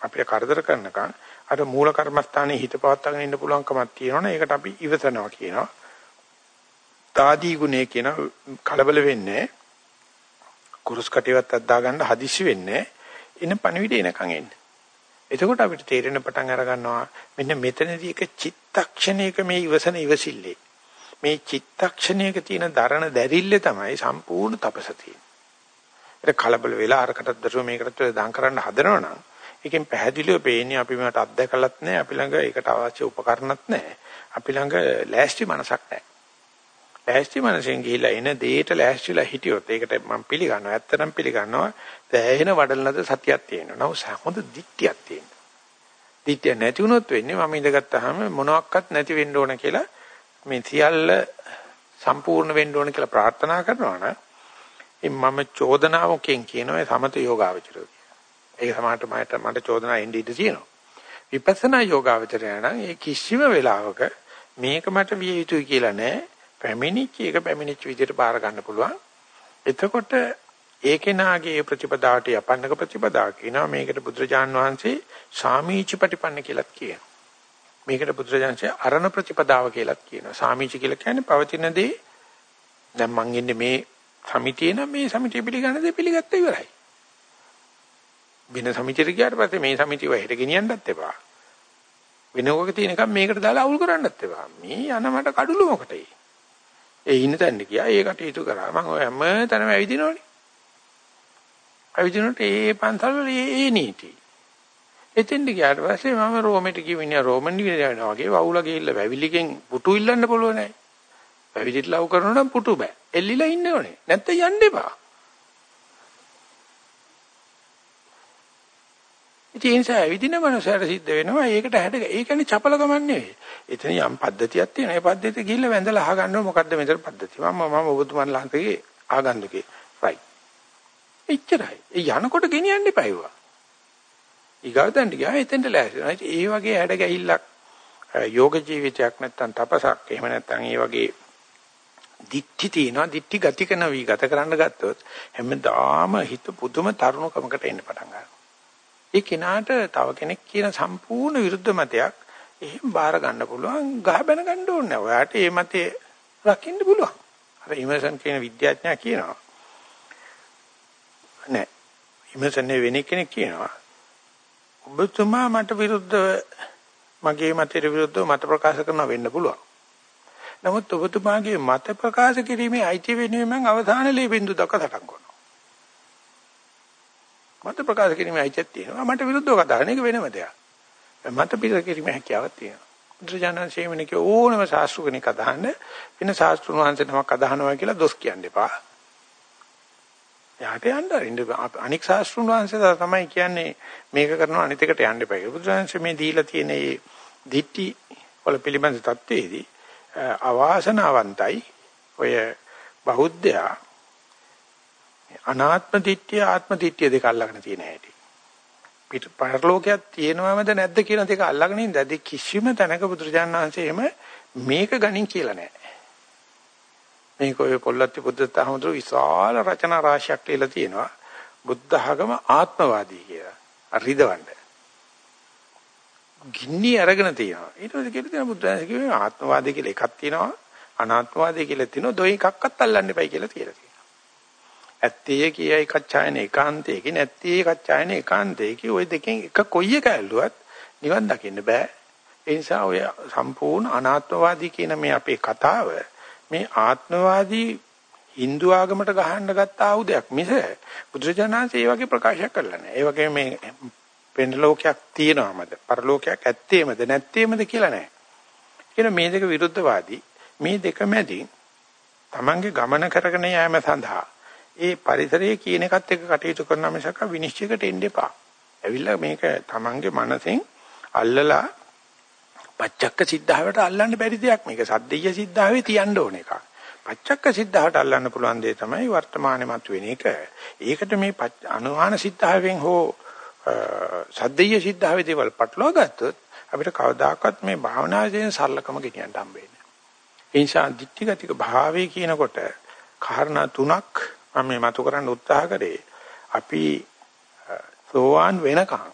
අපිට කරදර කරනකන් අර මූල කර්මස්ථානයේ හිත පවත්වාගෙන ඉන්න පුළුවන්කමක් තියෙනවනේ. ඒකට අපි ඉවසනවා කියනවා. තාදී ගුණය කියන කලබල වෙන්නේ කුරුස් කටියවත් අද්දා ගන්න හදිස්සි වෙන්නේ එන පණිවිඩ එනකන් එන්නේ. එතකොට අපිට තේරෙන පටන් අර ගන්නවා මෙන්න මෙතනදී එක චිත්තක්ෂණයක මේ ඉවසන ඉවසිල්ලේ මේ චිත්තක්ෂණයක තියෙන දරණ දැරිල්ල තමයි සම්පූර්ණ තපස තියෙන්නේ. ඒක කලබල වෙලා අරකටත් දරුව මේකටත් දන් කරන්න හදනවනම් ඒකෙන් පැහැදිලිව පේන්නේ අපි මේකට අත්දැකලත් නැහැ අපි ළඟ ඒකට අවශ්‍ය උපකරණත් නැහැ. අපි ළඟ ලෑස්ති මනසක් නැහැ. ලෑස්ති මනසෙන් ගිහිලා එන දෙයට ලෑස්තිලා හිටියොත් ඒකට මම පිළිගන්නවා. ඇත්තටම පිළිගන්නවා. දැහැෙන වඩලනද සතියක් තියෙනවා. නමුත් හොඳ දික්තියක් තියෙනවා. දික්තිය නැති වුණොත් වෙන්නේ මම ඉඳගත්තාම මොනවත් නැති වෙන්න ඕන කියලා මේ සියල්ල සම්පූර්ණ වෙන්න ඕන කියලා ප්‍රාර්ථනා කරනවා නම් මම චෝදනාවකින් කියනවා සමත යෝගාවචරය කියලා. ඒක සමහරට මට මට චෝදනා එන්න ඉඩ තියෙනවා. විපස්සනා යෝගාවචරය නම් ඒ කිසිම වෙලාවක මේක මට විය යුතුයි කියලා නෑ. පැමිණිච්ච එක පැමිණිච්ච විදිහට බාර ගන්න පුළුවන්. එතකොට ඒකේ නාගේ ප්‍රතිපදාවට යපන්නක ප්‍රතිපදාව කියනවා මේකට බුදුරජාන් වහන්සේ සාමීචි ප්‍රතිපන්න කියලාත් කියනවා. මේකට බුදුරජාන්සේ අරණ ප්‍රතිපදාව කියලාත් කියනවා. සාමීචි කියලා කියන්නේ පවතින දේ දැන් මං ඉන්නේ මේ සමිතියේ නම් මේ සමිතිය පිළිගන්න දේ පිළිගත්ත ඉවරයි. වෙන සමිතියට ගියාට පස්සේ මේ සමිතිය වහෙට ගෙනියන්නත් එපා. වෙනකොක තියෙනකම් මේකට දාලා අවුල් කරන්නත් එපා. මේ යන මට කඩළු මොකටේ? ඒ ඉන්න තැනට ගියා. ඒ කටයුතු කරා. මම ඔය හැම තැනම ඇවිදිනවනේ. ඇවිදිනකොට ඒ පන්සල් වල ඒ නීති. එතෙන්ට ගියාට පස්සේ මම රෝමෙට ගිහින් රෝමන් යනවා වගේ වවුලා ගිහිල්ලා වැවිලිගෙන් පුටු ඉල්ලන්න පුළුවන් නෑ. වැවිලිට ලව් කරනවා නම් පුටු බෑ. එල්ලිලා ඉන්න ඕනේ. නැත්නම් යන්න එපා. ඉතින් ඒ නිසා ඇවිදින මනුස්සයර සිද්ධ වෙනවා. ඒකට හැඩ ඒ කියන්නේ චපල ගමන් නෙවෙයි. එතන යම් පද්ධතියක් තියෙනවා. ඒ පද්ධතිය ගිහිල්ලා වැඳලා අහගන්න ඕන මොකද්ද මෙතන පද්ධතිය. මම මම ඔබතුමන් ළඟගේ ආගන්තුකේ. රයිට්. එච්චරයි. ඒ යනකොට ගෙනියන්න එපා ඒවා. ඊගාතන්ට ගියා එතෙන්ට ලෑස්තිලා. ඒ වගේ හැඩ ගැහිල්ලක් යෝග ජීවිතයක් නැත්තම් තපසක් එහෙම නැත්තම් ඒ වගේ දික්ටි තියනවා දික්ටි ගති කරන වී ගත කරන්න ගත්තොත් හැමදාම හිත පුදුම තරුණකමකට එන්න පටන් ගන්නවා. ඒ කෙනාට තව කෙනෙක් කියන සම්පූර්ණ විරුද්ධ මතයක් එහෙම බාර ගන්න පුළුවන් ගහ බැන ගන්න ඕනේ නැහැ. ඔයාට මේ මතේ රකින්න පුළුවන්. අර ඉමර්සන් කියන විද්‍යාඥයා කියනවා. නෑ. ඉමර්සන් වෙන කෙනෙක් කියනවා. ඔබතුමා මට විරුද්ධව මගේ මතයට විරුද්ධව මත ප්‍රකාශ කරන වෙන්න පුළුවන්. නමුත් ඔබතුමාගේ මත ප්‍රකාශ කිරීමේ අයිතිය වෙනුවෙන් මම අවධානය ලැබෙන්න දක්වා සටන් කරනවා. මත ප්‍රකාශ කිරීමේ අයිතියක් තියෙනවා. මට විරුද්ධව කතා කරන එක වෙනම දෙයක්. මත පිළිගැනීමේ කිරීමේ හැකියාවක් තියෙනවා. බුදුජානන්සේ වෙනක ඕනම ශාස්ත්‍ර කෙනෙක් අදහන වෙන ශාස්ත්‍රුන් වහන්සේ නමක් අදහනවා කියලා දොස් කියන්න එපා. එයාට යන්න අරින්න අනික් ශාස්ත්‍රුන් වහන්සේලා තමයි කියන්නේ මේක කරනවා අනිත් එකට යන්න එපා කියලා. බුදුජානන්සේ මේ දීලා තියෙන මේ දිට්ටි වල පිළිබඳ தത്വයේදී අවාසනාවන්තයි ඔය බෞද්ධයා අනාත්ම දිට්ඨිය ආත්ම දිට්ඨිය දෙක අල්ලගෙන තියෙන හැටි. පිට පරලෝකයක් තියෙනවමද නැද්ද කියන දෙක අල්ලගෙන ඉඳද්දි කිසිම තැනක බුදුරජාණන් වහන්සේ එහෙම මේක ගණන් කියලා නැහැ. මේක ඔය පොල්ලත්ති බුද්ධත්වහමතුරු විශාල රචනා රාශියක් කියලා තියෙනවා. බුද්ධ ආගම ආත්මවාදී කියලා. අරිදවන්න. ගින්නි අරගෙන තියෙනවා. ඊට පස්සේ කියලා තියෙනවා බුද්ධ ආගමේ ආත්මවාදී කියලා එකක් තියෙනවා. අනාත්මවාදී කියලා තියෙනවා. දෙයි එකක්වත් අල්ලන්න එපයි කියලා කියලා ඇත්තේ කියයි කච්චායන ඒකාන්තයේ නැත්තේ කච්චායන ඒකාන්තයේ ඔය දෙකෙන් එක කොයි එක ඇල්ලුවත් නිවන් දකින්න බෑ. ඒ නිසා ඔය සම්පූර්ණ අනාත්මවාදී කියන මේ අපේ කතාව මේ ආත්මවාදී Hindu ආගමට ගහන්න ගත්ත ආයුධයක් මිස බුදුරජාණන්සේ ඒ වගේ ප්‍රකාශයක් කරලා නැහැ. ඒ වගේ මේ වෙන ලෝකයක් තියෙනවමද? පරලෝකයක් ඇත්තේමද නැත්තේමද කියලා නැහැ. කියන මේ දෙක විරුද්ධවාදී මේ දෙක මැදි Tamange ගමන කරගෙන යෑම සඳහා ඒ පරිසරයේ කියන එකත් එක්ක කටයුතු කරන මිසක විනිශ්චයකට එන්න එපා. ඇවිල්ලා මේක Tamange මනසෙන් අල්ලලා පච්චක්ක සිද්ධාවට අල්ලන්න බැරි දෙයක් මේක සද්දෙය සිද්ධාවේ තියන්න ඕන එකක්. පච්චක්ක සිද්ධාවට අල්ලන්න පුළුවන් දේ තමයි වර්තමානයේ මතුවෙන එක. ඒකට මේ අනුහාන සිද්ධාවෙන් හෝ සද්දෙය සිද්ධාවේ දේවල් පටලවා ගත්තොත් අපිට කවදාකවත් මේ භාවනාවේ සරලකම ගෙනියන්න හම්බෙන්නේ නැහැ. ඒ නිසා ditthිගතික භාවයේ කියනකොට කාරණා තුනක් මම මේ මතු කරන්න උත්සාහ කරේ. අපි සෝවාන් වෙනකන්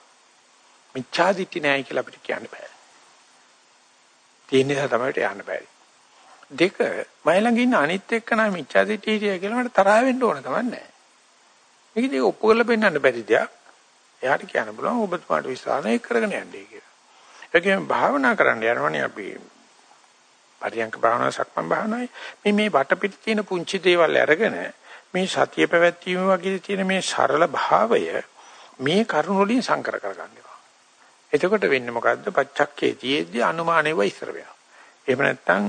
මිච්ඡා දිට්ඨි නැහැ කියලා අපිට කියන්න බෑ. තියෙන නිසා තමයි යන්න බෑ. දෙක මයි ළඟ ඉන්න අනිත් එක්කන මිච්ඡා දිට්ඨිය කියලා මට තරහ වෙන්න ඕන කමක් නැහැ. මේක දිහා ඔප්පු කරලා පෙන්නන්න බැරි දෙයක්. එයාට කියන්න බලන්න ඔබතුමාට විශ්වාසය කරගෙන යන්නේ කියලා. ඒකෙන් භාවනා කරන්න යනවනේ අපි පරියංක භාවනාව සක්මන් භාවනාවයි මේ මේ වටපිට තියෙන පුංචි දේවල් අරගෙන මේ සතිය පැවැත්වීම වගේ තියෙන මේ සරල භාවය මේ කරුණ වලින් සංකර කරගන්නවා. එතකොට වෙන්නේ මොකද්ද? පච්චක්කේ තියේදී අනුමානෙව ඉස්සර වෙනවා. එහෙම නැත්නම්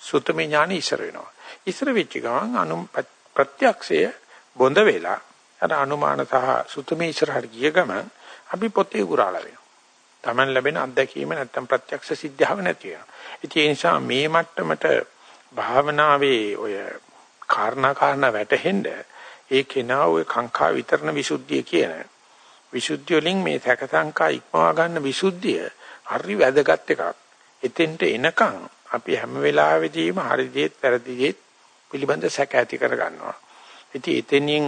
සුතමේ ඥානෙ ඉස්සර වෙනවා. ඉස්සර වෙච්ච ගමන් අනු ප්‍රත්‍යක්ෂය බොඳ වෙලා අර අනුමාන සහ සුතමේ ඉස්සරහට ගිය ගමන් අපි පොතේ උරාලා වෙනවා. Taman ලැබෙන අත්දැකීම නැත්නම් ප්‍රත්‍යක්ෂ සිද්ධාව නැති වෙනවා. ඉතින් ඒ නිසා මේ මට්ටමට භාවනාවේ ඔය කාරණා කාරණා වැටෙන්න ඒ කෙනා ඔය කාංකා විතරන විසුද්ධිය කියන විසුද්ධිය වලින් මේ සැක සංකා ඉක්මවා ගන්න විසුද්ධිය හරි වැදගත් එකක්. එතෙන්ට එනකන් අපි හැම වෙලාවෙදීම හරි දෙයක් වැරදි දෙයක් පිළිබඳ සැක ඇති කර ගන්නවා. ඉතින් එතනින්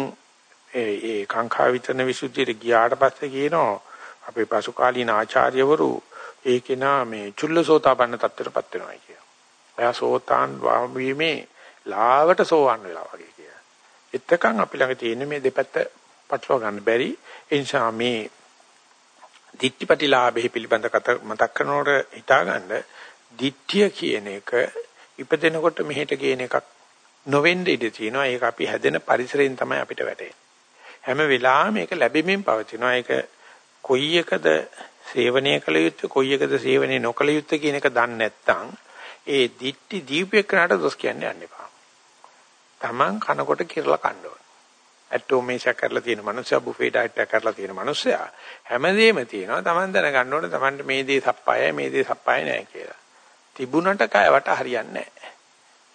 ඒ කාංකා විතරන විසුද්ධියට ගියාට පස්සේ කියනවා අපේ පසු කාලීන ආචාර්යවරු ඒ කෙනා මේ චුල්ලසෝතාපන්න තත්ත්වයටපත් වෙනවා කියනවා. එයා සෝතාන් වීමේ ලාවට සෝවන් වෙලා වගේ කියලා. එතකන් අපි ළඟ තියෙන මේ දෙපැත්ත පටලවා ගන්න බැරි. ඒ නිසා මේ දික්ටිපටිලාභෙහි පිළිබඳ කත මතක් කරනකොට හිතාගන්න දිට්ඨිය කියන එක ඉපදෙනකොට මෙහෙට ගේන එකක් නොවෙන්න ඉඩ තියෙනවා. ඒක අපි හැදෙන පරිසරයෙන් තමයි අපිට වැටෙන්නේ. හැම වෙලාවෙම මේක ලැබෙමින් පවතිනවා. ඒක කොයි එකද සේවනය කළ යුත්තේ කොයි එකද සේවනය නොකළ යුත්තේ කියන එක දන්නේ නැත්නම් ඒ දිට්ටි දීපේකනට දොස් කියන්නේ යන්න එපා. Taman කනකොට කිරලා කන්න ඕන. ඇටෝ මේෂා කරලා තියෙන මනුස්සයා බුෆේ ඩයට් එකක් කරලා තියෙන මනුස්සයා හැමදේම තියෙනවා. Taman දැනගන්න ඕනේ Tamanට මේ දේ සප්පායයි මේ දේ සප්පාය නෑ කියලා. තිබුණට කයවට හරියන්නේ නෑ.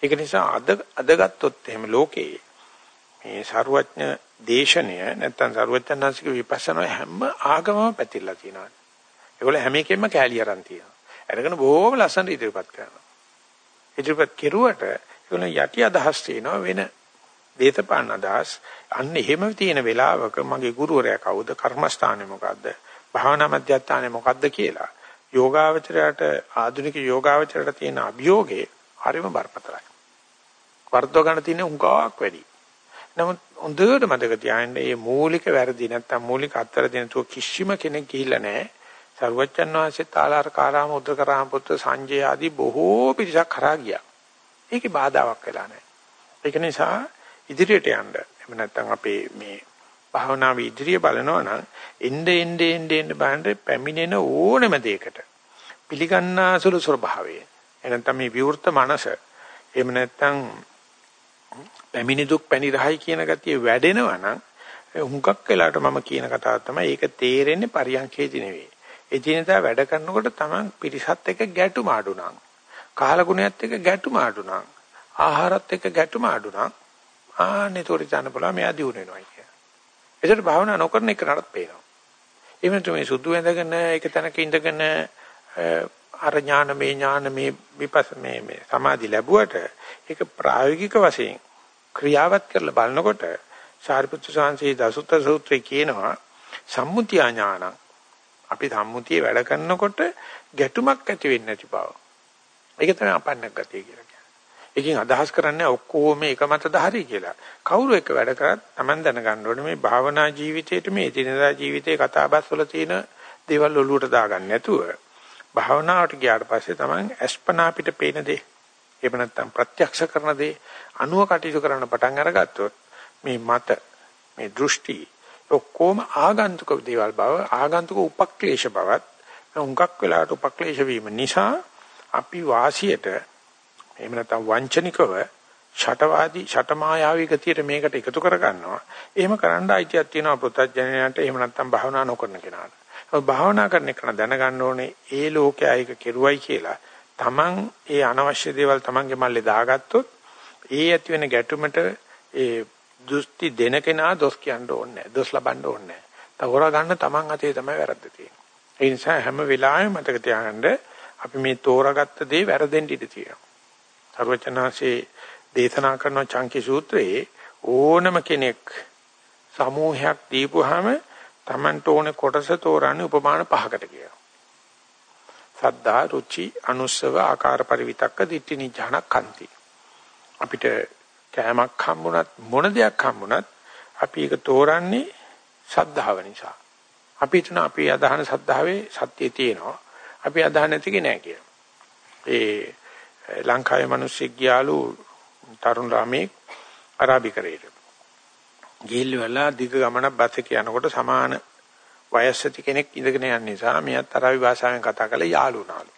ඒක නිසා අද අද ගත්තොත් එහෙම ලෝකේ මේ ਸਰුවඥ දේශනය නැත්තම් ਸਰුවචනාංශික විපස්සනා හැම ආගමම පැතිරලා තියෙනවා. ඒගොල්ල හැම එකෙම කැලිය අරන් තියෙනවා. අරගෙන බොහොම ලස්සනට ඉදිරිපත් කරනවා. ඉදිරිපත් කෙරුවට ඒගොල්ල යටි අදහස් තියෙනවා වෙන දේතපාන අදහස්. අන්න එහෙම තියෙන වෙලාවක මගේ ගුරුවරයා කවුද? කර්මස්ථානේ මොකද්ද? භාවනා මධ්‍යස්ථානේ මොකද්ද කියලා. යෝගාවචරයට ආධුනික යෝගාවචරයට තියෙන අභියෝගේ හරිම බරපතලයි. වර්ධව ගන්න තියෙන උංගාවක් වැඩි. නමුත් හොඳට මතක තියාගන්න මේ මූලික වැරදි නැත්තම් මූලික අත්තර දෙන තු කිසිම කෙනෙක් ගිහිල්ලා නැහැ. සර්වජන් වහන්සේ තාලාර කාරාම උද්දකරාම පුත්‍ර සංජය ආදී බොහෝ පිරිසක් කරා ගියා. ඒකේ බාධාවක් වෙලා නැහැ. ඒක නිසා ඉදිරියට යන්න. එහෙම නැත්තම් අපේ මේ භාවනාවේ ඉදිරිය බලනවා නම් එnde ende ende ende බලන්න පැමිණෙන ඕනම දෙයකට පිළිගන්නාසුළු ස්වභාවය. එනනම් මේ විවෘත මනස එහෙම නැත්තම් පැමිණි දුක් පැණි රහයි කියන ගතිය වැඩෙනවා නම් හුඟක් වෙලාවට මම කියන කතාව තමයි ඒක තේරෙන්නේ පරියන්කේදී නෙවෙයි. එදිනෙදා වැඩ කරනකොට තමන් පිරිසත් එක්ක ගැටුම ආඩු නම් කාලගුණයත් එක්ක ගැටුම ආඩු නම් ආහාරත් එක්ක ගැටුම ආඩු නම් ආන්නේ තොරි තන බලා මෙයා දිනු වෙනවා කිය. ඒකට භාවනා නොකරන එක නඩත් පේනවා. එහෙම තුමේ සුදු ඇඳගෙන එක තැනක ඉඳගෙන අර ඥාන මේ ඥාන මේ විපස් මේ මේ සමාධි ලැබුවට ඒක ප්‍රායෝගික වශයෙන් ක්‍රියාවත් කරලා බලනකොට සාරිපුත්‍ර සාංශේ දසුත්ත සූත්‍රයේ කියනවා සම්මුතිය ඥානං අපි සම්මුතියේ වැඩ කරනකොට ගැටුමක් ඇති වෙන්නේ නැති බව. ඒක තමයි අපන්නක් ගතිය කියලා කියන්නේ. ඒකෙන් අදහස් කරන්නේ ඔක්කොම එක මතද හරි කියලා. කවුරු එක වැඩ කරත් Taman දැනගන්න ඕනේ මේ භාවනා ජීවිතේට මේ දිනදා ජීවිතේ කතාබස් වල තියෙන දේවල් ඔලුවට දාගන්න නැතුව භාවනාවට ගියාට පස්සේ තමයි අස්පනා අපිට පේන දේ එහෙම නැත්නම් ප්‍රත්‍යක්ෂ කරන දේ අනුව කටයුතු කරන්න පටන් අරගත්තොත් මේ මත මේ දෘෂ්ටි ඔක්කොම ආගන්තුක දේවල් බව ආගන්තුක උපක්ලේශ බවත් උඟක් වෙලාවට උපක්ලේශ වීම නිසා අපි වාසියට එහෙම නැත්නම් වංචනිකව ෂටවාදී ෂටමායාවී ගතියට මේකට එකතු කර ගන්නවා. එහෙම කරන්න අයිතියක් තියෙනවා පුත්තජනයන්ට එහෙම නැත්නම් භාවනා නොකරන කෙනාට. භාවනා කරන එක දැනගන්න ඕනේ ඒ ලෝකයේ අයක කෙරුවයි කියලා. Taman ඒ අනවශ්‍ය දේවල් Tamanගේ මල්ලේ දාගත්තොත් ඒ ඇති වෙන ගැටුමට ඒ දෘෂ්ටි දෙන කෙනා දොස් කියන්න ඕනේ නැහැ. දොස් ලබන්න ඕනේ නැහැ. තවරා ගන්න Taman අතේ තමයි වැරද්ද තියෙන්නේ. ඒ නිසා හැම වෙලාවෙම මතක තියාගන්න අපි මේ තෝරාගත්ත දේ වැරදෙන්න ඉඩ තියෙනවා. සර්වචනාසේ දේශනා කරන චංකි සූත්‍රයේ ඕනම කෙනෙක් සමූහයක් දීපුවාම Tamanට ඕනේ කොටස තෝරන්නේ උපමාන පහකට කියලා. සද්දා රුචි අනුස්සව ආකාර පරිවිතක්ක දිට්ඨි නිජාන කන්ති. අපිට කෑමක් හම්බුණත් මොන දෙයක් හම්බුණත් අපි ඒක තෝරන්නේ සද්ධාව නිසා. අපි හිතන අපි අදහන සද්ධාවේ සත්‍යය තියෙනවා. අපි අදහන නැතිගේ නෑ කියලා. ඒ ලංකාවේ මිනිස්සෙක් ගියාලු තරුණ ළමෙක් අරාබිකරේට. ගිහිල්ල වෙලා දිග ගමනක් බස් එක යනකොට සමාන වයස් ඇති කෙනෙක් ඉඳගෙන යන නිසා මෙයත් අරාබි භාෂාවෙන් කතා කරලා යාළු වුණාලු.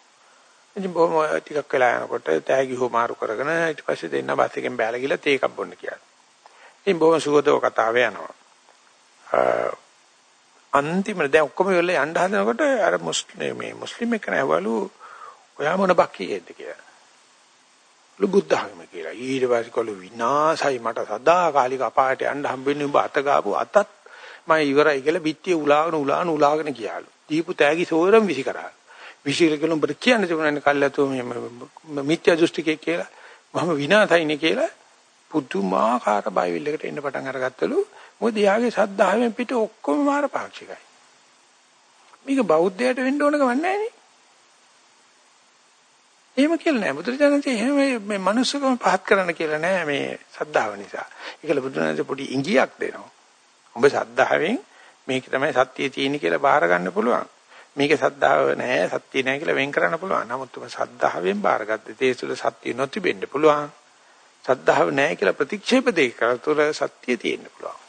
ඉතින් බොහොම ටිකක් වෙලා යනකොට තෑගි හෝ මාරු කරගෙන ඊට පස්සේ දෙන්න බස් එකෙන් බැලලා ගිහලා තේ එකක් බොන්න කියලා. ඉතින් බොහොම සුවදව කතාව යනවා. අන්තිමට දැන් ඔක්කොම වෙලා යන්න හදනකොට අර මුස්ලිම් මේ මුස්ලිම් එක්ක නැවලු ඔයා මොන බක්කියේද කියලා. ලු බුද්ධ ධර්ම කියලා. ඊට පස්සේ කොළු විනාසයි මට සදාකාලික අපායට යන්න හම්බෙන්නේ උඹ අත ගාපු අතත් මම ඉවරයි කියලා පිටිය උලාගෙන උලාගෙන උලාගෙන ගියාලු. දීපු තෑගි සෝරම් විසි කරා. විසිර කියලා උඹට කියන්න තිබුණානේ කල්ලාතෝ මේ මිත්‍යා දෘෂ්ටිකේ කියලා. මම විනාසයිනේ කියලා පුදුමාකාර බයිවිල්ලකට එන්න පටන් අරගත්තලු. මොකද යාගේ සද්ධාවෙන් පිට ඔක්කොම මාර පාක්ෂිකයි. මේක බෞද්ධයට වෙන්න ඕන ගමන් නැහැ නේ. එහෙම කියලා නෑ. බුදුරජාණන්සේ එහෙම මේ මනුස්සකම පහත් කරන්න කියලා නෑ මේ සද්ධාව නිසා. ඒකල බුදුරජාණන්සේ පොඩි ඉඟියක් දෙනවා. ඔබ සද්ධාවෙන් මේක තමයි සත්‍යය තියෙන්නේ කියලා බාර ගන්න පුළුවන්. මේක සද්ධාව නෑ සත්‍ය නෑ කියලා වෙන් කරන්න පුළුවන්. නමුත් ඔබ සද්ධාවෙන් බාරගත්තේ ඒ තුළ සත්‍ය නොතිබෙන්න පුළුවන්. සද්ධාව නෑ කියලා ප්‍රතික්ෂේප දෙක කරතුල සත්‍ය තියෙන්න පුළුවන්.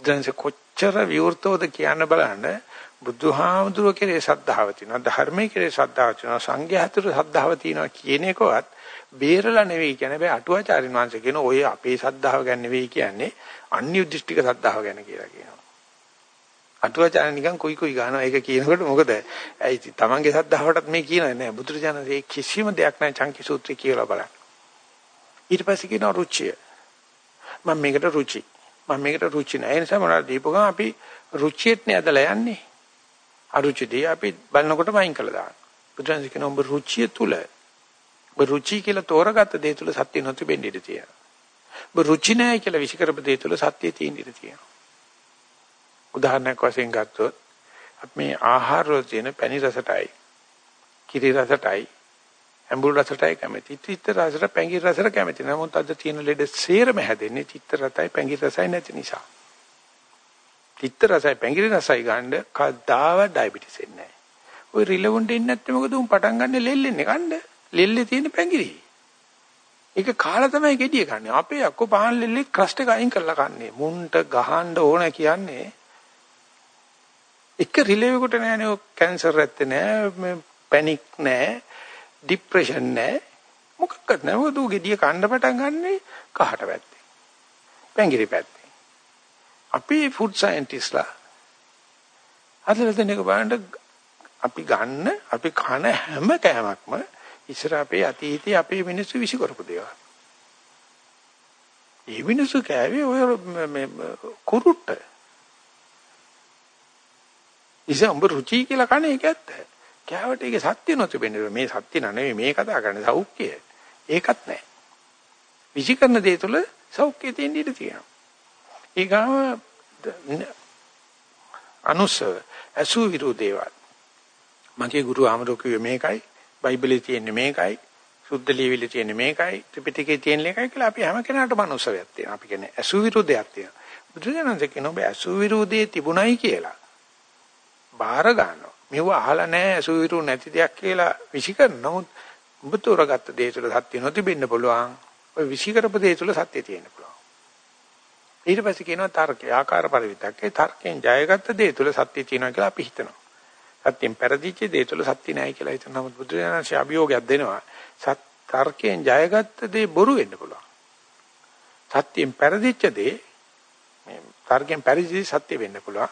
දැන් කොච්චර විවෘතවද කියන්න බලන්න බුදුහාමුදුරුවෝ කෙරේ ශ්‍රද්ධාව තියෙනවා ධර්මයේ කෙරේ ශ්‍රද්ධාව තියෙනවා සංඝයා අතර ශ්‍රද්ධාව තියෙනවා කියන එකවත් බේරලා නෙවෙයි කියන්නේ. බෑ අටුවාචාරින් වංශ කියන ඔය අපේ ශ්‍රද්ධාව ගැන නෙවෙයි කියන්නේ අන්‍ය දෘෂ්ටික ශ්‍රද්ධාව ගැන කියලා කියනවා. අටුවාචාරින් නිකන් කුයි කුයි ගන්නවා ඒක කියනකොට මොකද? ඇයි තමන්ගේ ශ්‍රද්ධාවටත් මේ කියනවා නෑ බුදුරජාණන් කිසිම දෙයක් නෑ චංකි සූත්‍රය කියලා බලන්න. ඊට පස්සේ කියනවා රුචිය. මම මේකට රුචි. මම මේකට රුචි නෑ ඒ නිසා මොනවද දීපු ගමන් අපි රුචියට නේ ඇදලා යන්නේ අරුචිදී අපි බලනකොටම අයින් කළා දාන්න. බුදුරජාණන් කියන ඔබ රුචිය තුල ඔබ රුචි කියලා තෝරගත්ත දේ තුල සත්‍ය නොතිබෙන්න ඉඩ තියෙනවා. ඔබ රුචි නැහැ කියලා විශ්කරප දේ තුල සත්‍ය තියෙන්න ඉඩ තියෙනවා. උදාහරණයක් වශයෙන් ගත්තොත් අපි මේ ආහාර වල තියෙන පැණි රසටයි කිරි රසටයි ඇඹුල් රසටයි කැමති. තිත්ත රසට පැංගි රසට කැමති. නමුත් අද තියෙන ලෙඩ සේරම හැදෙන්නේ තිත්ත රසයි පැංගි රසයි නැති නිසා. තිත්ත රසයි පැංගිරි රසයි ගන්න කවදාව ඩයබටිස් එන්නේ නැහැ. ওই රිලෙවන්ට් එන්නේ නැත්නම් මොකද උන් පටන් ගන්න ලෙල්ලෙන්නේ කන්න. ලෙල්ලේ තියෙන පැංගිරි. ඒක කාලා තමයි gediye කන්නේ. අපේ අක්කෝ පහන් ලෙල්ලේ ක්‍රස්ට් එක අයින් කරලා කන්නේ. මුන්ට ගහන්න ඕන කියන්නේ එක රිලෙවෙකට නෑනේ කැන්සර් ඇත්තේ නෑ, පැනික් නෑ, ડિප්‍රෙෂන් නෑ. මොකක්වත් නෑ. මොකද ඌ gediye කන්න පටන් ගන්නේ කහට පැත්තේ. පැංගිරි පැත්තේ. අපි ෆුඩ් සයන්ටිස්ලා අදලා දෙන එක බලන්න අපි ගන්න අපි කන හැම කෑමක්ම ඉස්සර අපේ අතීතයේ අපේ මිනිස්සු විසි කරපු දේවල්. ඒ මිනිස්සු කෑවේ ඔය මේ කුරුට්ට. ඉතින් උඹ රුචි කියලා කන්නේ ඒක ඇත්ත. කෑවට ඒක සත්‍ය නොතිබෙන්නේ මේ සත්‍ය නෙවෙයි මේ කතා කරන්නේ සෞඛ්‍යය. ඒකත් නැහැ. විසි කරන දේ තුල සෞඛ්‍යය තියෙන ඉඩ තියෙනවා. ඊගාව අනුසව අසු විරෝධේවල් මගේ ගුරු ආමරෝ කිව්වේ මේකයි බයිබලේ තියෙන්නේ මේකයි සුද්ධ ලියවිලි තියෙන්නේ මේකයි ත්‍රිපිටකේ තියෙන එකයි කියලා අපි හැම කෙනාටම අනුසවයක් තියෙනවා අපි කියන්නේ අසු විරෝධයක් තියෙනවා බුදුරජාණන් කියන ඔබ අසු විරෝධයේ තිබුණයි කියලා බාර ගන්නවා මෙව අහලා නැහැ සුවිරු නැති දෙයක් කියලා විශ්ිකරන නමුත් ඔබ තෝරගත්ත දේ තුළ සත්‍ය නොතිබෙන්න පුළුවන්. ඔය විශ්ිකරප දේ තුළ සත්‍ය තියෙන්න පුළුවන්. ඊට පස්සේ කියනවා තර්කය ආකාර පරිවිතක්කේ තර්කයෙන් ජයගත්ත දේ තුළ සත්‍ය තියෙනවා කියලා අපි හිතනවා. සත්‍යෙන් පෙරදිච්ච දේ තුළ සත්‍ය නැහැ කියලා හිතන නමුත් බුදුරජාණන්සේ අභියෝගයක් දෙනවා. සත් තර්කයෙන් ජයගත්ත දේ බොරු වෙන්න පුළුවන්. සත්‍යයෙන් පෙරදිච්ච දේ මේ තර්කයෙන් පරිදි සත්‍ය වෙන්න පුළුවන්.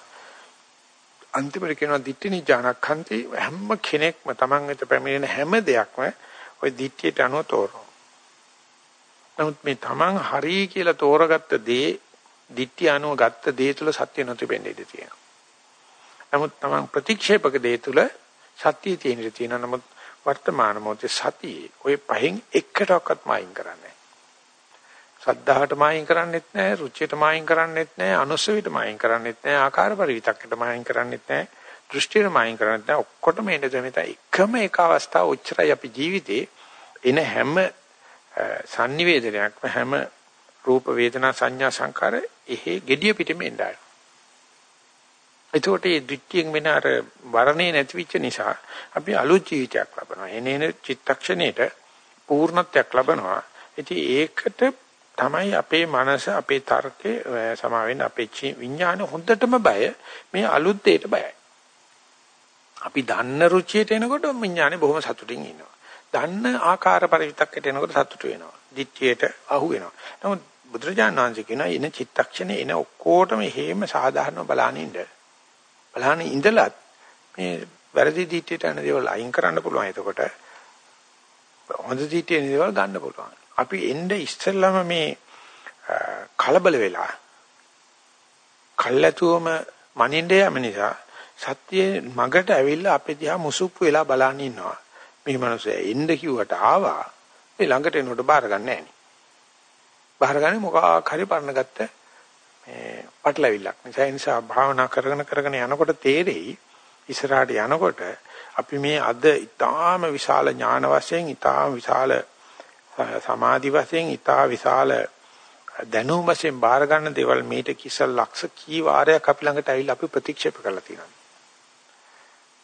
අන්තිමට කියනවා දිට්ඨිනි ඥානක්ඛන්ති හැම කෙනෙක්ම Taman වෙත පැමිණෙන හැම දෙයක්ම ওই දිට්ඨියට අනුව තෝරනවා. නමුත් මේ Taman හරි කියලා තෝරගත්ත දේ දිට්ඨිය අනුව ගත්ත දේ තුල සත්‍ය නොතිබෙන්නේ ඉඳී තියෙනවා. නමුත් Taman ප්‍රතික්ෂේපක දේ තුල සත්‍යය තියෙන ඉඳී තියෙනවා. නමුත් වර්තමාන මොහොතේ සතියේ ওই පහෙන් එකටවත් මායින් කරන්නේ සද්ධාහට මායින් කරන්නෙත් නැහැ රුචියට මායින් කරන්නෙත් නැහැ අනුසවිත මායින් කරන්නෙත් නැහැ ආකාර පරිවිතක්කට මායින් කරන්නෙත් නැහැ දෘෂ්ටියට මායින් කරන්නෙත් නැහැ ඔක්කොටම එන්නේ දෙමිත එකම එක අවස්ථාව උච්චරයි අපි ජීවිතේ එන හැම sannivedanayak හැම රූප වේදනා සංඥා සංකාර එහෙ gediya පිටින්ම එන්නයි එතකොට මේ ද්විත්‍යයෙන් වෙන අර වරණේ නැතිවෙච්ච නිසා අපි අලුත් ජීවිතයක් ලබනවා. එනේන චිත්තක්ෂණයට පූර්ණත්වයක් ලබනවා. ඉතින් ඒකට තමයි අපේ මනස අපේ තර්කේ සමාවෙන්න අපේ විඥාන හොඳටම බය මේ අලුත් දෙයට බයයි. අපි දන්න රුචියට එනකොට විඥානේ බොහොම සතුටින් ඉන්නවා. දන්න ආකාර පරිවිතක්කට එනකොට සතුටු වෙනවා. දිට්ඨියට අහු වෙනවා. නමුත් බුදුරජාණන් වහන්සේ කියනවා එන චිත්තක්ෂණේ එන ඔක්කොටම හේම සාධාරණව බලනින්න. බලහන් ඉඳලත් මේ වැරදි දිට්ඨියට යන දේවල් අයින් කරන්න පුළුවන්. එතකොට හොඳ දිට්ඨියේ දේවල් ගන්න පුළුවන්. අපි එnde ඉස්සෙල්ලාම මේ කලබල වෙලා කල්ැතුවම මනින්න යම නිසා සත්‍යයේ මගට ඇවිල්ලා අපේ දිහා මුසුප්පු වෙලා බලන් ඉන්නවා. මේ මිනිස්සයා එන්න කිව්වට ආවා. මේ ළඟට එනකොට බාර ගන්න නැහැ නේ. බාරගන්නේ මොකක් හරි පරණ ගත්ත මේ පටලවිල්ලක්. ඒ නිසා භාවනා කරගෙන කරගෙන යනකොට තේරෙයි ඉස්සරහට යනකොට අපි මේ අද ඊටාම විශාල ඥාන වශයෙන් ඊටාම විශාල සමාධි වශයෙන් ඊටා විශාල දැනුම වශයෙන් බාර ගන්න දේවල් මේට කිසල් ලක්ෂ කී වාරයක් අපි ළඟට ඇවිල්ලා අපි ප්‍රතික්ෂේප කරලා තියෙනවා.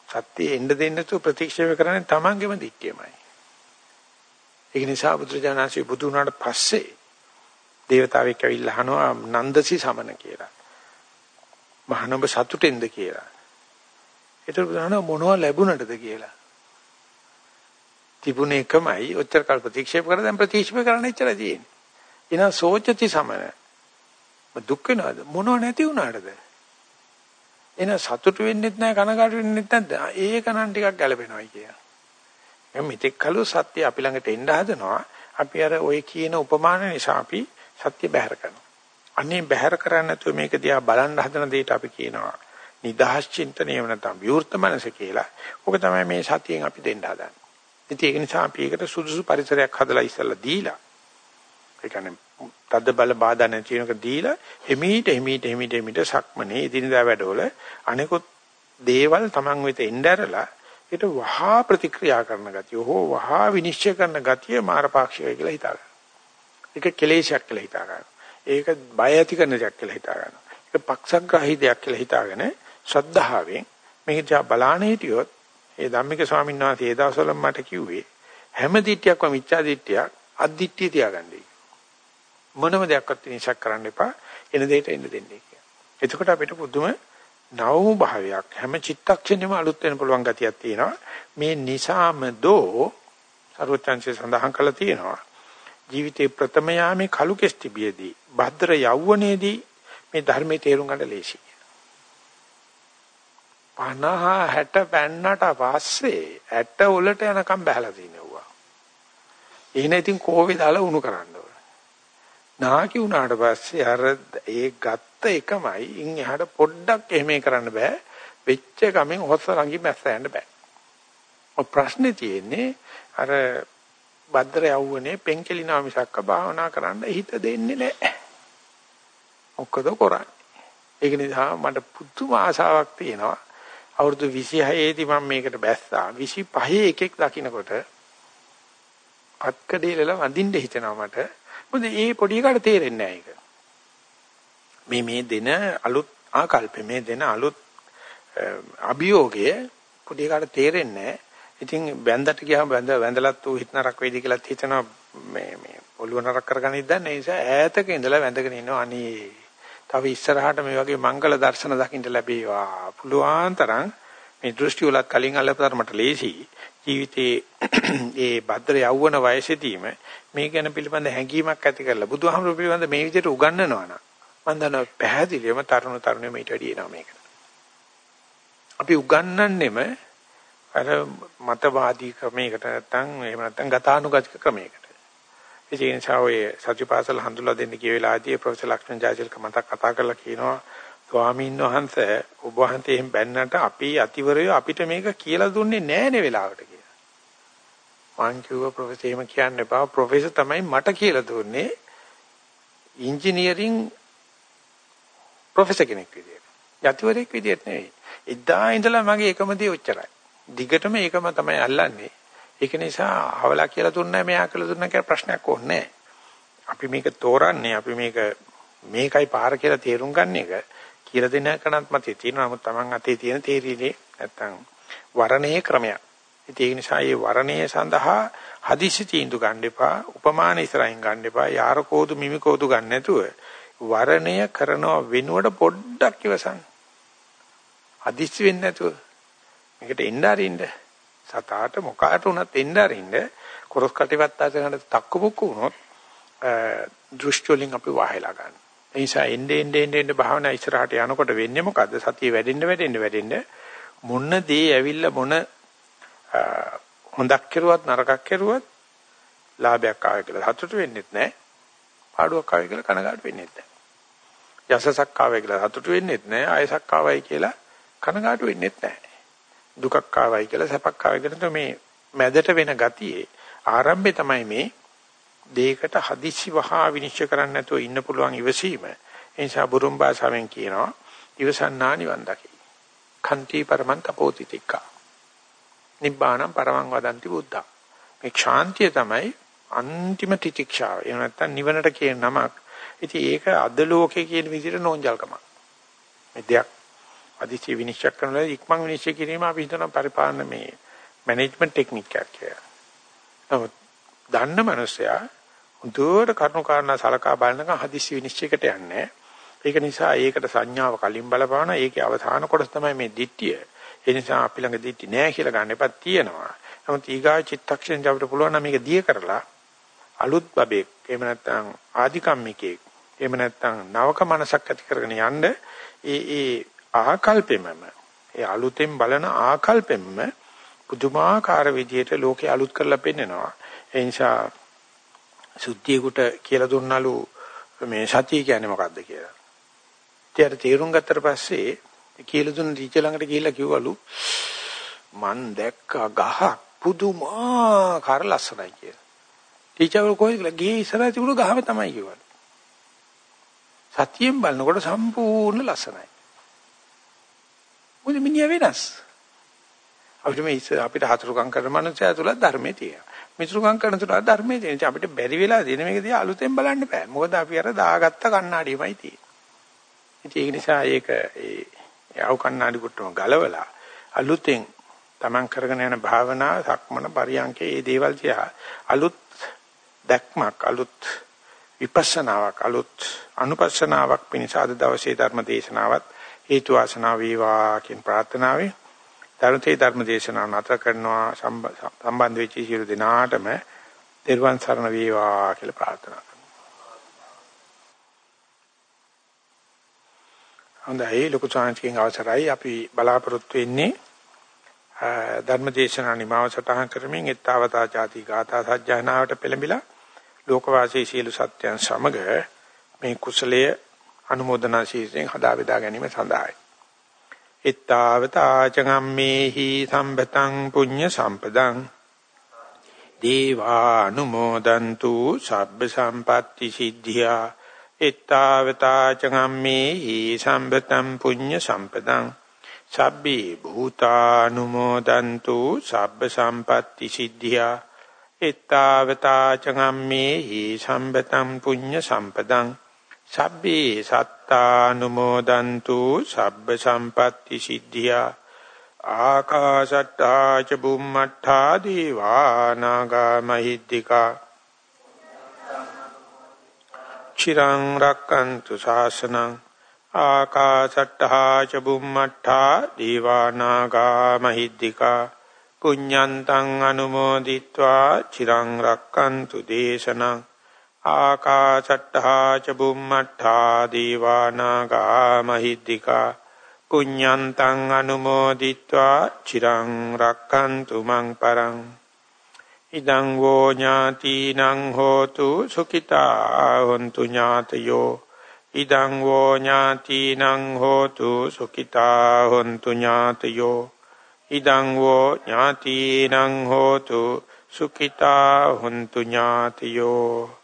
සත්‍ය එන්න දෙන්න තු ප්‍රතික්ෂේප කරන්නේ Tamangeම දික්කියමයි. ඒක නිසා බුදුරජාණන්සේ බුදු වුණාට පස්සේ දේවතාවෙක් ඇවිල්ලා අහනවා නන්දසි සමන කියලා. මහනඹ සතුටෙන්ද කියලා. ඒතර බුදුහාම මොනව ලැබුණටද කියලා. තිබුණ එකමයි ඔච්චර කල් ප්‍රතික්ෂේප කරලා දැන් ප්‍රතික්ෂේප කරන්න ඉච්චරයි තියෙන්නේ. එනවා සෝචති සමන. දුක් වෙනවද? මොනව නැති වුණාටද? එන සතුටු වෙන්නෙත් නැහැ කනගාටු වෙන්නෙත් නැද්ද? ඒක නම් ටිකක් ගැළපෙනවයි කියන. මම මෙතෙක් කළු සත්‍ය අපි ළඟට එන්න හදනවා. අපි අර ওই කියන උපමාන නිසා අපි සත්‍ය බැහැර කරනවා. අනේ බැහැර කරන්නේ නැතුව මේක දිහා බලන්න හදන දෙයට අපි කියනවා නිදහස් චින්තනය නැත්නම් විවෘත මනස කියලා. ඕක තමයි මේ සතියෙන් අපි දෙන්න හදන්නේ. ඉතින් ඒක නිසා අපි ඒකට සුදුසු පරිසරයක් හදලා ඉස්සලා දීලා ඒ කියන්නේ තද්ද බල බාධා නැති වෙනක දීලා එමීට එමීට එමීට එමීට සක්මනේ ඉදිනදා වැඩවල අනිකුත් දේවල් Taman වෙත එnderලා ඊට වහා ප්‍රතික්‍රියා කරන ගතිය හෝ වහා විනිශ්චය කරන ගතිය මාරපාක්ෂිකයි කියලා හිතා ගන්න. ඒක කෙලේශයක් කියලා හිතා ගන්න. ඒක බය ඇති කරන දෙයක් කියලා හිතා ගන්න. ඒක පක්ෂග්‍රාහී දෙයක් කියලා හිතාගෙන ශ්‍රද්ධාවෙන් මේක දිහා බලාන හිටියොත් ඒ ධම්මික ස්වාමීන් වහන්සේ ඒ දවස්වල මට කිව්වේ හැම දිට්ඨියක්ම මිච්ඡා දිට්ඨියක් අද්දිට්ඨිය තියාගන්නයි. මොනම දෙයක්වත් විනිශ්චය කරන්න එපා. එන දෙයට එන්න දෙන්නේ කියලා. එතකොට අපිට පුදුම නවමු භාවයක් හැම චිත්තක්ෂණෙම අලුත් වෙන පුළුවන් ගතියක් තියෙනවා. මේ නිසාම දෝ සරුවචන්සේ සඳහන් කළා තියෙනවා. ජීවිතේ ප්‍රථම යාමේ කලු කෙස්ටිබියේදී භද්‍ර යෞවනයේදී මේ ධර්මයේ තේරුම් ගන්න ලේසියි. 50 60 පෑන්නට පස්සේ 60 උලට යනකම් බහලා තිනවා. එහෙනම් ඉතින් කෝවේ දාලා උණු කරන්න ඕන. නාකි උනාට පස්සේ අර ඒ ගත්ත එකමයි ඉන් එහාට පොඩ්ඩක් එහෙම කරන්න බෑ. වෙච්ච ගමෙන් හොස්ස රංගි මැස්ස යන්න බෑ. ඔය ප්‍රශ්නේ තියෙන්නේ අර භද්‍ර යවුවනේ පෙන්කෙලිනා මිසක්ක භාවනා කරන්න හිත දෙන්නේ නැහැ. මොකද කරන්නේ? ඒක නිසා මට පුදුම ආසාවක් තියෙනවා. අවුරුදු 26 දී මම මේකට බැස්සා. 25 එකෙක් දකින්නකොට අත්කඩේලලා වඳින්න හිතෙනවා මට. මොකද ඒ පොඩි එකාට තේරෙන්නේ නැහැ මේ මේ දෙන අලුත් ආකල්ප මේ දෙන අලුත් අභියෝගය පොඩි කාට තේරෙන්නේ නැහැ. ඉතින් බැන්දට ගියාම බැන්ද වැඳලත් ඌ හිටනරක් වේදී කියලාත් හිතනවා. මේ මේ ඔළුව නරක කරගන්න ඉඳන් ඒ නිසා ඈතක ඉඳලා වැඳගෙන ඉන්නවා. අනේ තව ඉස්සරහට මේ වගේ මංගල දර්ශන දකින්න ලැබේවා පුළුවන් තරම් මේ දෘෂ්ටි වලත් කලින් අල්ලපතරමට ලේසි ජීවිතේ [clears throat] ඒ භද්‍ර යෞවන වයසේදීම මේ ගැන පිළිබඳ හැඟීමක් ඇති කරලා බුදුහාමුදුරුවෝ පිළිබඳ මේ විදිහට උගන්වනවා නම් මම දන්නවා පැහැදිලිවම තරුණ තරුණියෝ ඊට වැඩි එනවා මේකට. අපි උගන්වන්නෙම අර මතවාදී ක්‍රමයකට නැත්නම් එහෙම නැත්නම් ගතානුගතික ක්‍රමයකට. ඒ නිසා ඔය සත්‍යපාසල හඳුල්ලා දෙන්න කිය වෙලාවදී ප්‍රොෆෙසර් ලක්ෂ්මන් ජයසිල්ක මතක් කතා කරලා කියනවා ස්වාමීන් වහන්සේ ඔබ වහන්සේ එහෙන් බැන්නට අපි අතිවරය අපිට මේක කියලා දුන්නේ නැහැ නේ වෙලාවට කියලා. මං කිව්වා ප්‍රොෆෙසර් එහෙම කියන්න එපා. ප්‍රොෆෙසර් තමයි මට කියලා දුන්නේ ඉංජිනේරින් ප්‍රොෆෙසර් කෙනෙක් විදියට. යතිවරයෙක් විදියට නෙවෙයි. එදා ඉඳලා මගේ එකම දේ ඔච්චරයි. දිගටම ඒකම තමයි අල්ලන්නේ. ඒක නිසා හවලා කියලා දුන්නා මෙයා කියලා දුන්නා කියලා ප්‍රශ්නයක් ඕනේ අපි මේක තෝරන්නේ අපි මේක මේකයි පාර කියලා තේරුම් ගන්න එක කියලා දෙන කණත් මතේ තියෙනවා. නමුත් Taman අතේ තියෙන තේරීනේ නැත්තම් වරණයේ ක්‍රමයක්. ඒ නිසා මේ වරණයේ සඳහා හදිසි තීන්දුව ගන්න එපා. උපමාන ඉස්සරහින් ගන්න එපා. යාර කෝදු මිමි කෝදු ගන්න නැතුව වරණය කරනව වෙනුවට පොඩ්ඩක් ඉවසන්න. හදිසි වෙන්නේ නැතුව මේකට එන්න අරින්න. සතාට මොකාට උනත් එන්න අරින්න. කොරස් කටිවත් අතකට තක්කු පුක්කු වුණොත් දෘෂ්ටි වලින් අපි වහලා ගන්න. ඒ නිසා එන්නේ එන්නේ එන්නේ භාවනා ඉස්සරහට යනකොට වෙන්නේ මොකද්ද? සතිය වැඩෙන්න වැඩෙන්න වැඩෙන්න මොන දේ ඇවිල්ලා මොන හොඳක් කෙරුවත් නරකක් කෙරුවත් ලාභයක් ආවේ කියලා සතුටු වෙන්නෙත් නැහැ. පාඩුවක් ආවේ කියලා කනගාටු වෙන්නෙත් නැහැ. යසසක් ආවේ කියලා සතුටු වෙන්නෙත් නැහැ. ආයසක් ආවයි කියලා කනගාටු වෙන්නෙත් නැහැ. දුකක් ආවයි කියලා සැපක් ආවයි කියලා මේ මැදට වෙන ගතියේ ආරම්භය තමයි මේ දෙයකට හදිසි වහා විනිශ්චය කරන්න නැතුව ඉන්න පුළුවන් ඉවසීම. ඒ නිසා බුරුම් භාෂාවෙන් කියනවා ඉවසන්නා නිවන් දකි. කන්ති පරමං තපෝති තික්කා. නිබ්බාණං පරමං වදන්ති බුද්ධා. මේ ශාන්තිය තමයි අන්තිම තිතික්ෂාව. එහෙම නැත්නම් නිවනට කියන නමක්. ඉතින් ඒක අද ලෝකේ කියන විදිහට නෝන්ජල්කමක්. මේ දෙයක් අදිසි විනිශ්චය කරනවා ඉක්මන් විනිශ්චය කිරීම අපි හිතන පරිපාලන මේ මැනේජ්මන්ට් ටෙක්නික් එකක් කියලා. නමුත් දන්න මනුස්සයා හොඳට කරුණු කාරණා සලකා බලනකම් හදිස්සි විනිශ්චයකට යන්නේ. ඒක නිසා ඒකට සංඥාව කලින් බලපාන ඒකේ අවධාන කොටස තමයි මේ දිට්ඨිය. ඒ නිසා අපි ළඟ දිට්ඨි නෑ කියලා ගන්න එපා තියෙනවා. නමුත් ඊගා චිත්තක්ෂණ අපිට පුළුවන් නම් මේක දිය කරලා අලුත් බබෙක් එහෙම නැත්නම් ආධිකම්මිකෙක් එහෙම නැත්නම් නවක මනසක් ඇති කරගෙන යන්න ඒ ඒ ආකල්පෙමම ඒ අලුතෙන් බලන ආකල්පෙමම පුදුමාකාර විදියට ලෝකේ අලුත් කරලා පෙන්නනවා. ඒ නිසා සුද්ධියෙකුට කියලා දුන්නලු මේ සතිය කියන්නේ මොකක්ද කියලා. ඊට තේරුම් ගත්තට පස්සේ කියලා දුන්න ටීචර් ළඟට ගිහිල්ලා කිව්වලු මන් දැක්ක ගහ පුදුමාකාර ලස්සනයි කියලා. ටීචර් කොහෙද ගියේ ඉස්සරහ තිබුණු ගහම තමයි කිව්වලු. සතියෙන් බලනකොට සම්පූර්ණ ලස්සනයි. මොකද මිනිහා වෙනස්. අපිට මේ අපිට හතුරුකම් කරන මනුස්සයා තුල ධර්මයේ තියෙනවා. මිතුරුකම් කරන තුල ධර්මයේ තියෙනවා. අපිට බැරි වෙලා දෙන මේක දිහා අලුතෙන් බලන්න බෑ. මොකද අපි අර දාගත්ත කණ්ණාඩියමයි තියෙන්නේ. ඒක නිසා ඒක ඒ යව කණ්ණාඩි කුට්ටම ගලවලා අලුතෙන් තමන් කරගෙන යන භාවනා සක්මන පරියන්කේ මේ දේවල් තියා අලුත් දැක්මක් අලුත් විපස්සනාවක් අලුත් අනුපස්සනාවක් පිණිස අද දවසේ ධර්ම දේශනාවත් හේතු වාසනා වේවා කියන ප්‍රාර්ථනාවෙන් ධර්මතේ ධර්ම දේශනාව නතර කරනවා සම්බන්ධ වෙච්ච සියලු දෙනාටම දර්වන් සරණ වේවා කියලා ප්‍රාර්ථනා කරනවා. හොඳයි ලොකු chance අවසරයි අපි බලාපොරොත්තු වෙන්නේ ධර්ම දේශනා නිමාව සටහන් කරමින් ඊත්තාවතා ചാති ගාථා සජ්ජානාවට පෙළඹිලා ලෝකවාසී සියලු සත්‍යයන් සමග මේ කුසලයේ අනුමೋದනා ශීර්ෂයෙන් හදා බෙදා ගැනීම සඳහායි. ittavataචගම්මේහි සම්පතං පුඤ්ඤ සම්පදං දේවානුමෝදන්තු සබ්බ සම්පatti සිද්ධියා ittavataචගම්මේහි සම්පතං පුඤ්ඤ සම්පදං සබ්බේ භූතානුමෝදන්තු සබ්බ සම්පatti සිද්ධියා ittavataචගම්මේහි සම්පතං පුඤ්ඤ සම්පදං සබ්බේ සත්තානුමෝදන්තු සබ්බ සම්පatti සිද්ධියා ආකාශට්ටා ච බුම්මට්ටා දීවා නාග මහිද්దికා චිරං රක්칸තු ශාසනං ආකාශට්ටා ච බුම්මට්ටා දීවා නාග මහිද්దికා පුඤ්ඤන්තං අනුමෝදිත්වා චිරං රක්칸තු දේශනං ආකාශට්ටා ච බුම්මට්ටා දීවානාගා මහිද්దికා පුඤ්ඤන්තං අනුමෝදිත්වා චිරං රක්칸තු මං පරං ඉදං වෝ ඥාතිනං හෝතු සුඛිතා හොන්තු ඥාතයෝ ඉදං වෝ ඥාතිනං හෝතු සුඛිතා හොන්තු ඥාතයෝ ඉදං වෝ ඥාතිනං හෝතු සුඛිතා හොන්තු ඥාතයෝ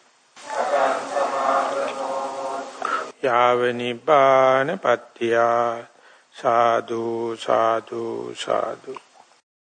යාව නිබ්බාන පත්‍තිය සාදු සාදු සාදු.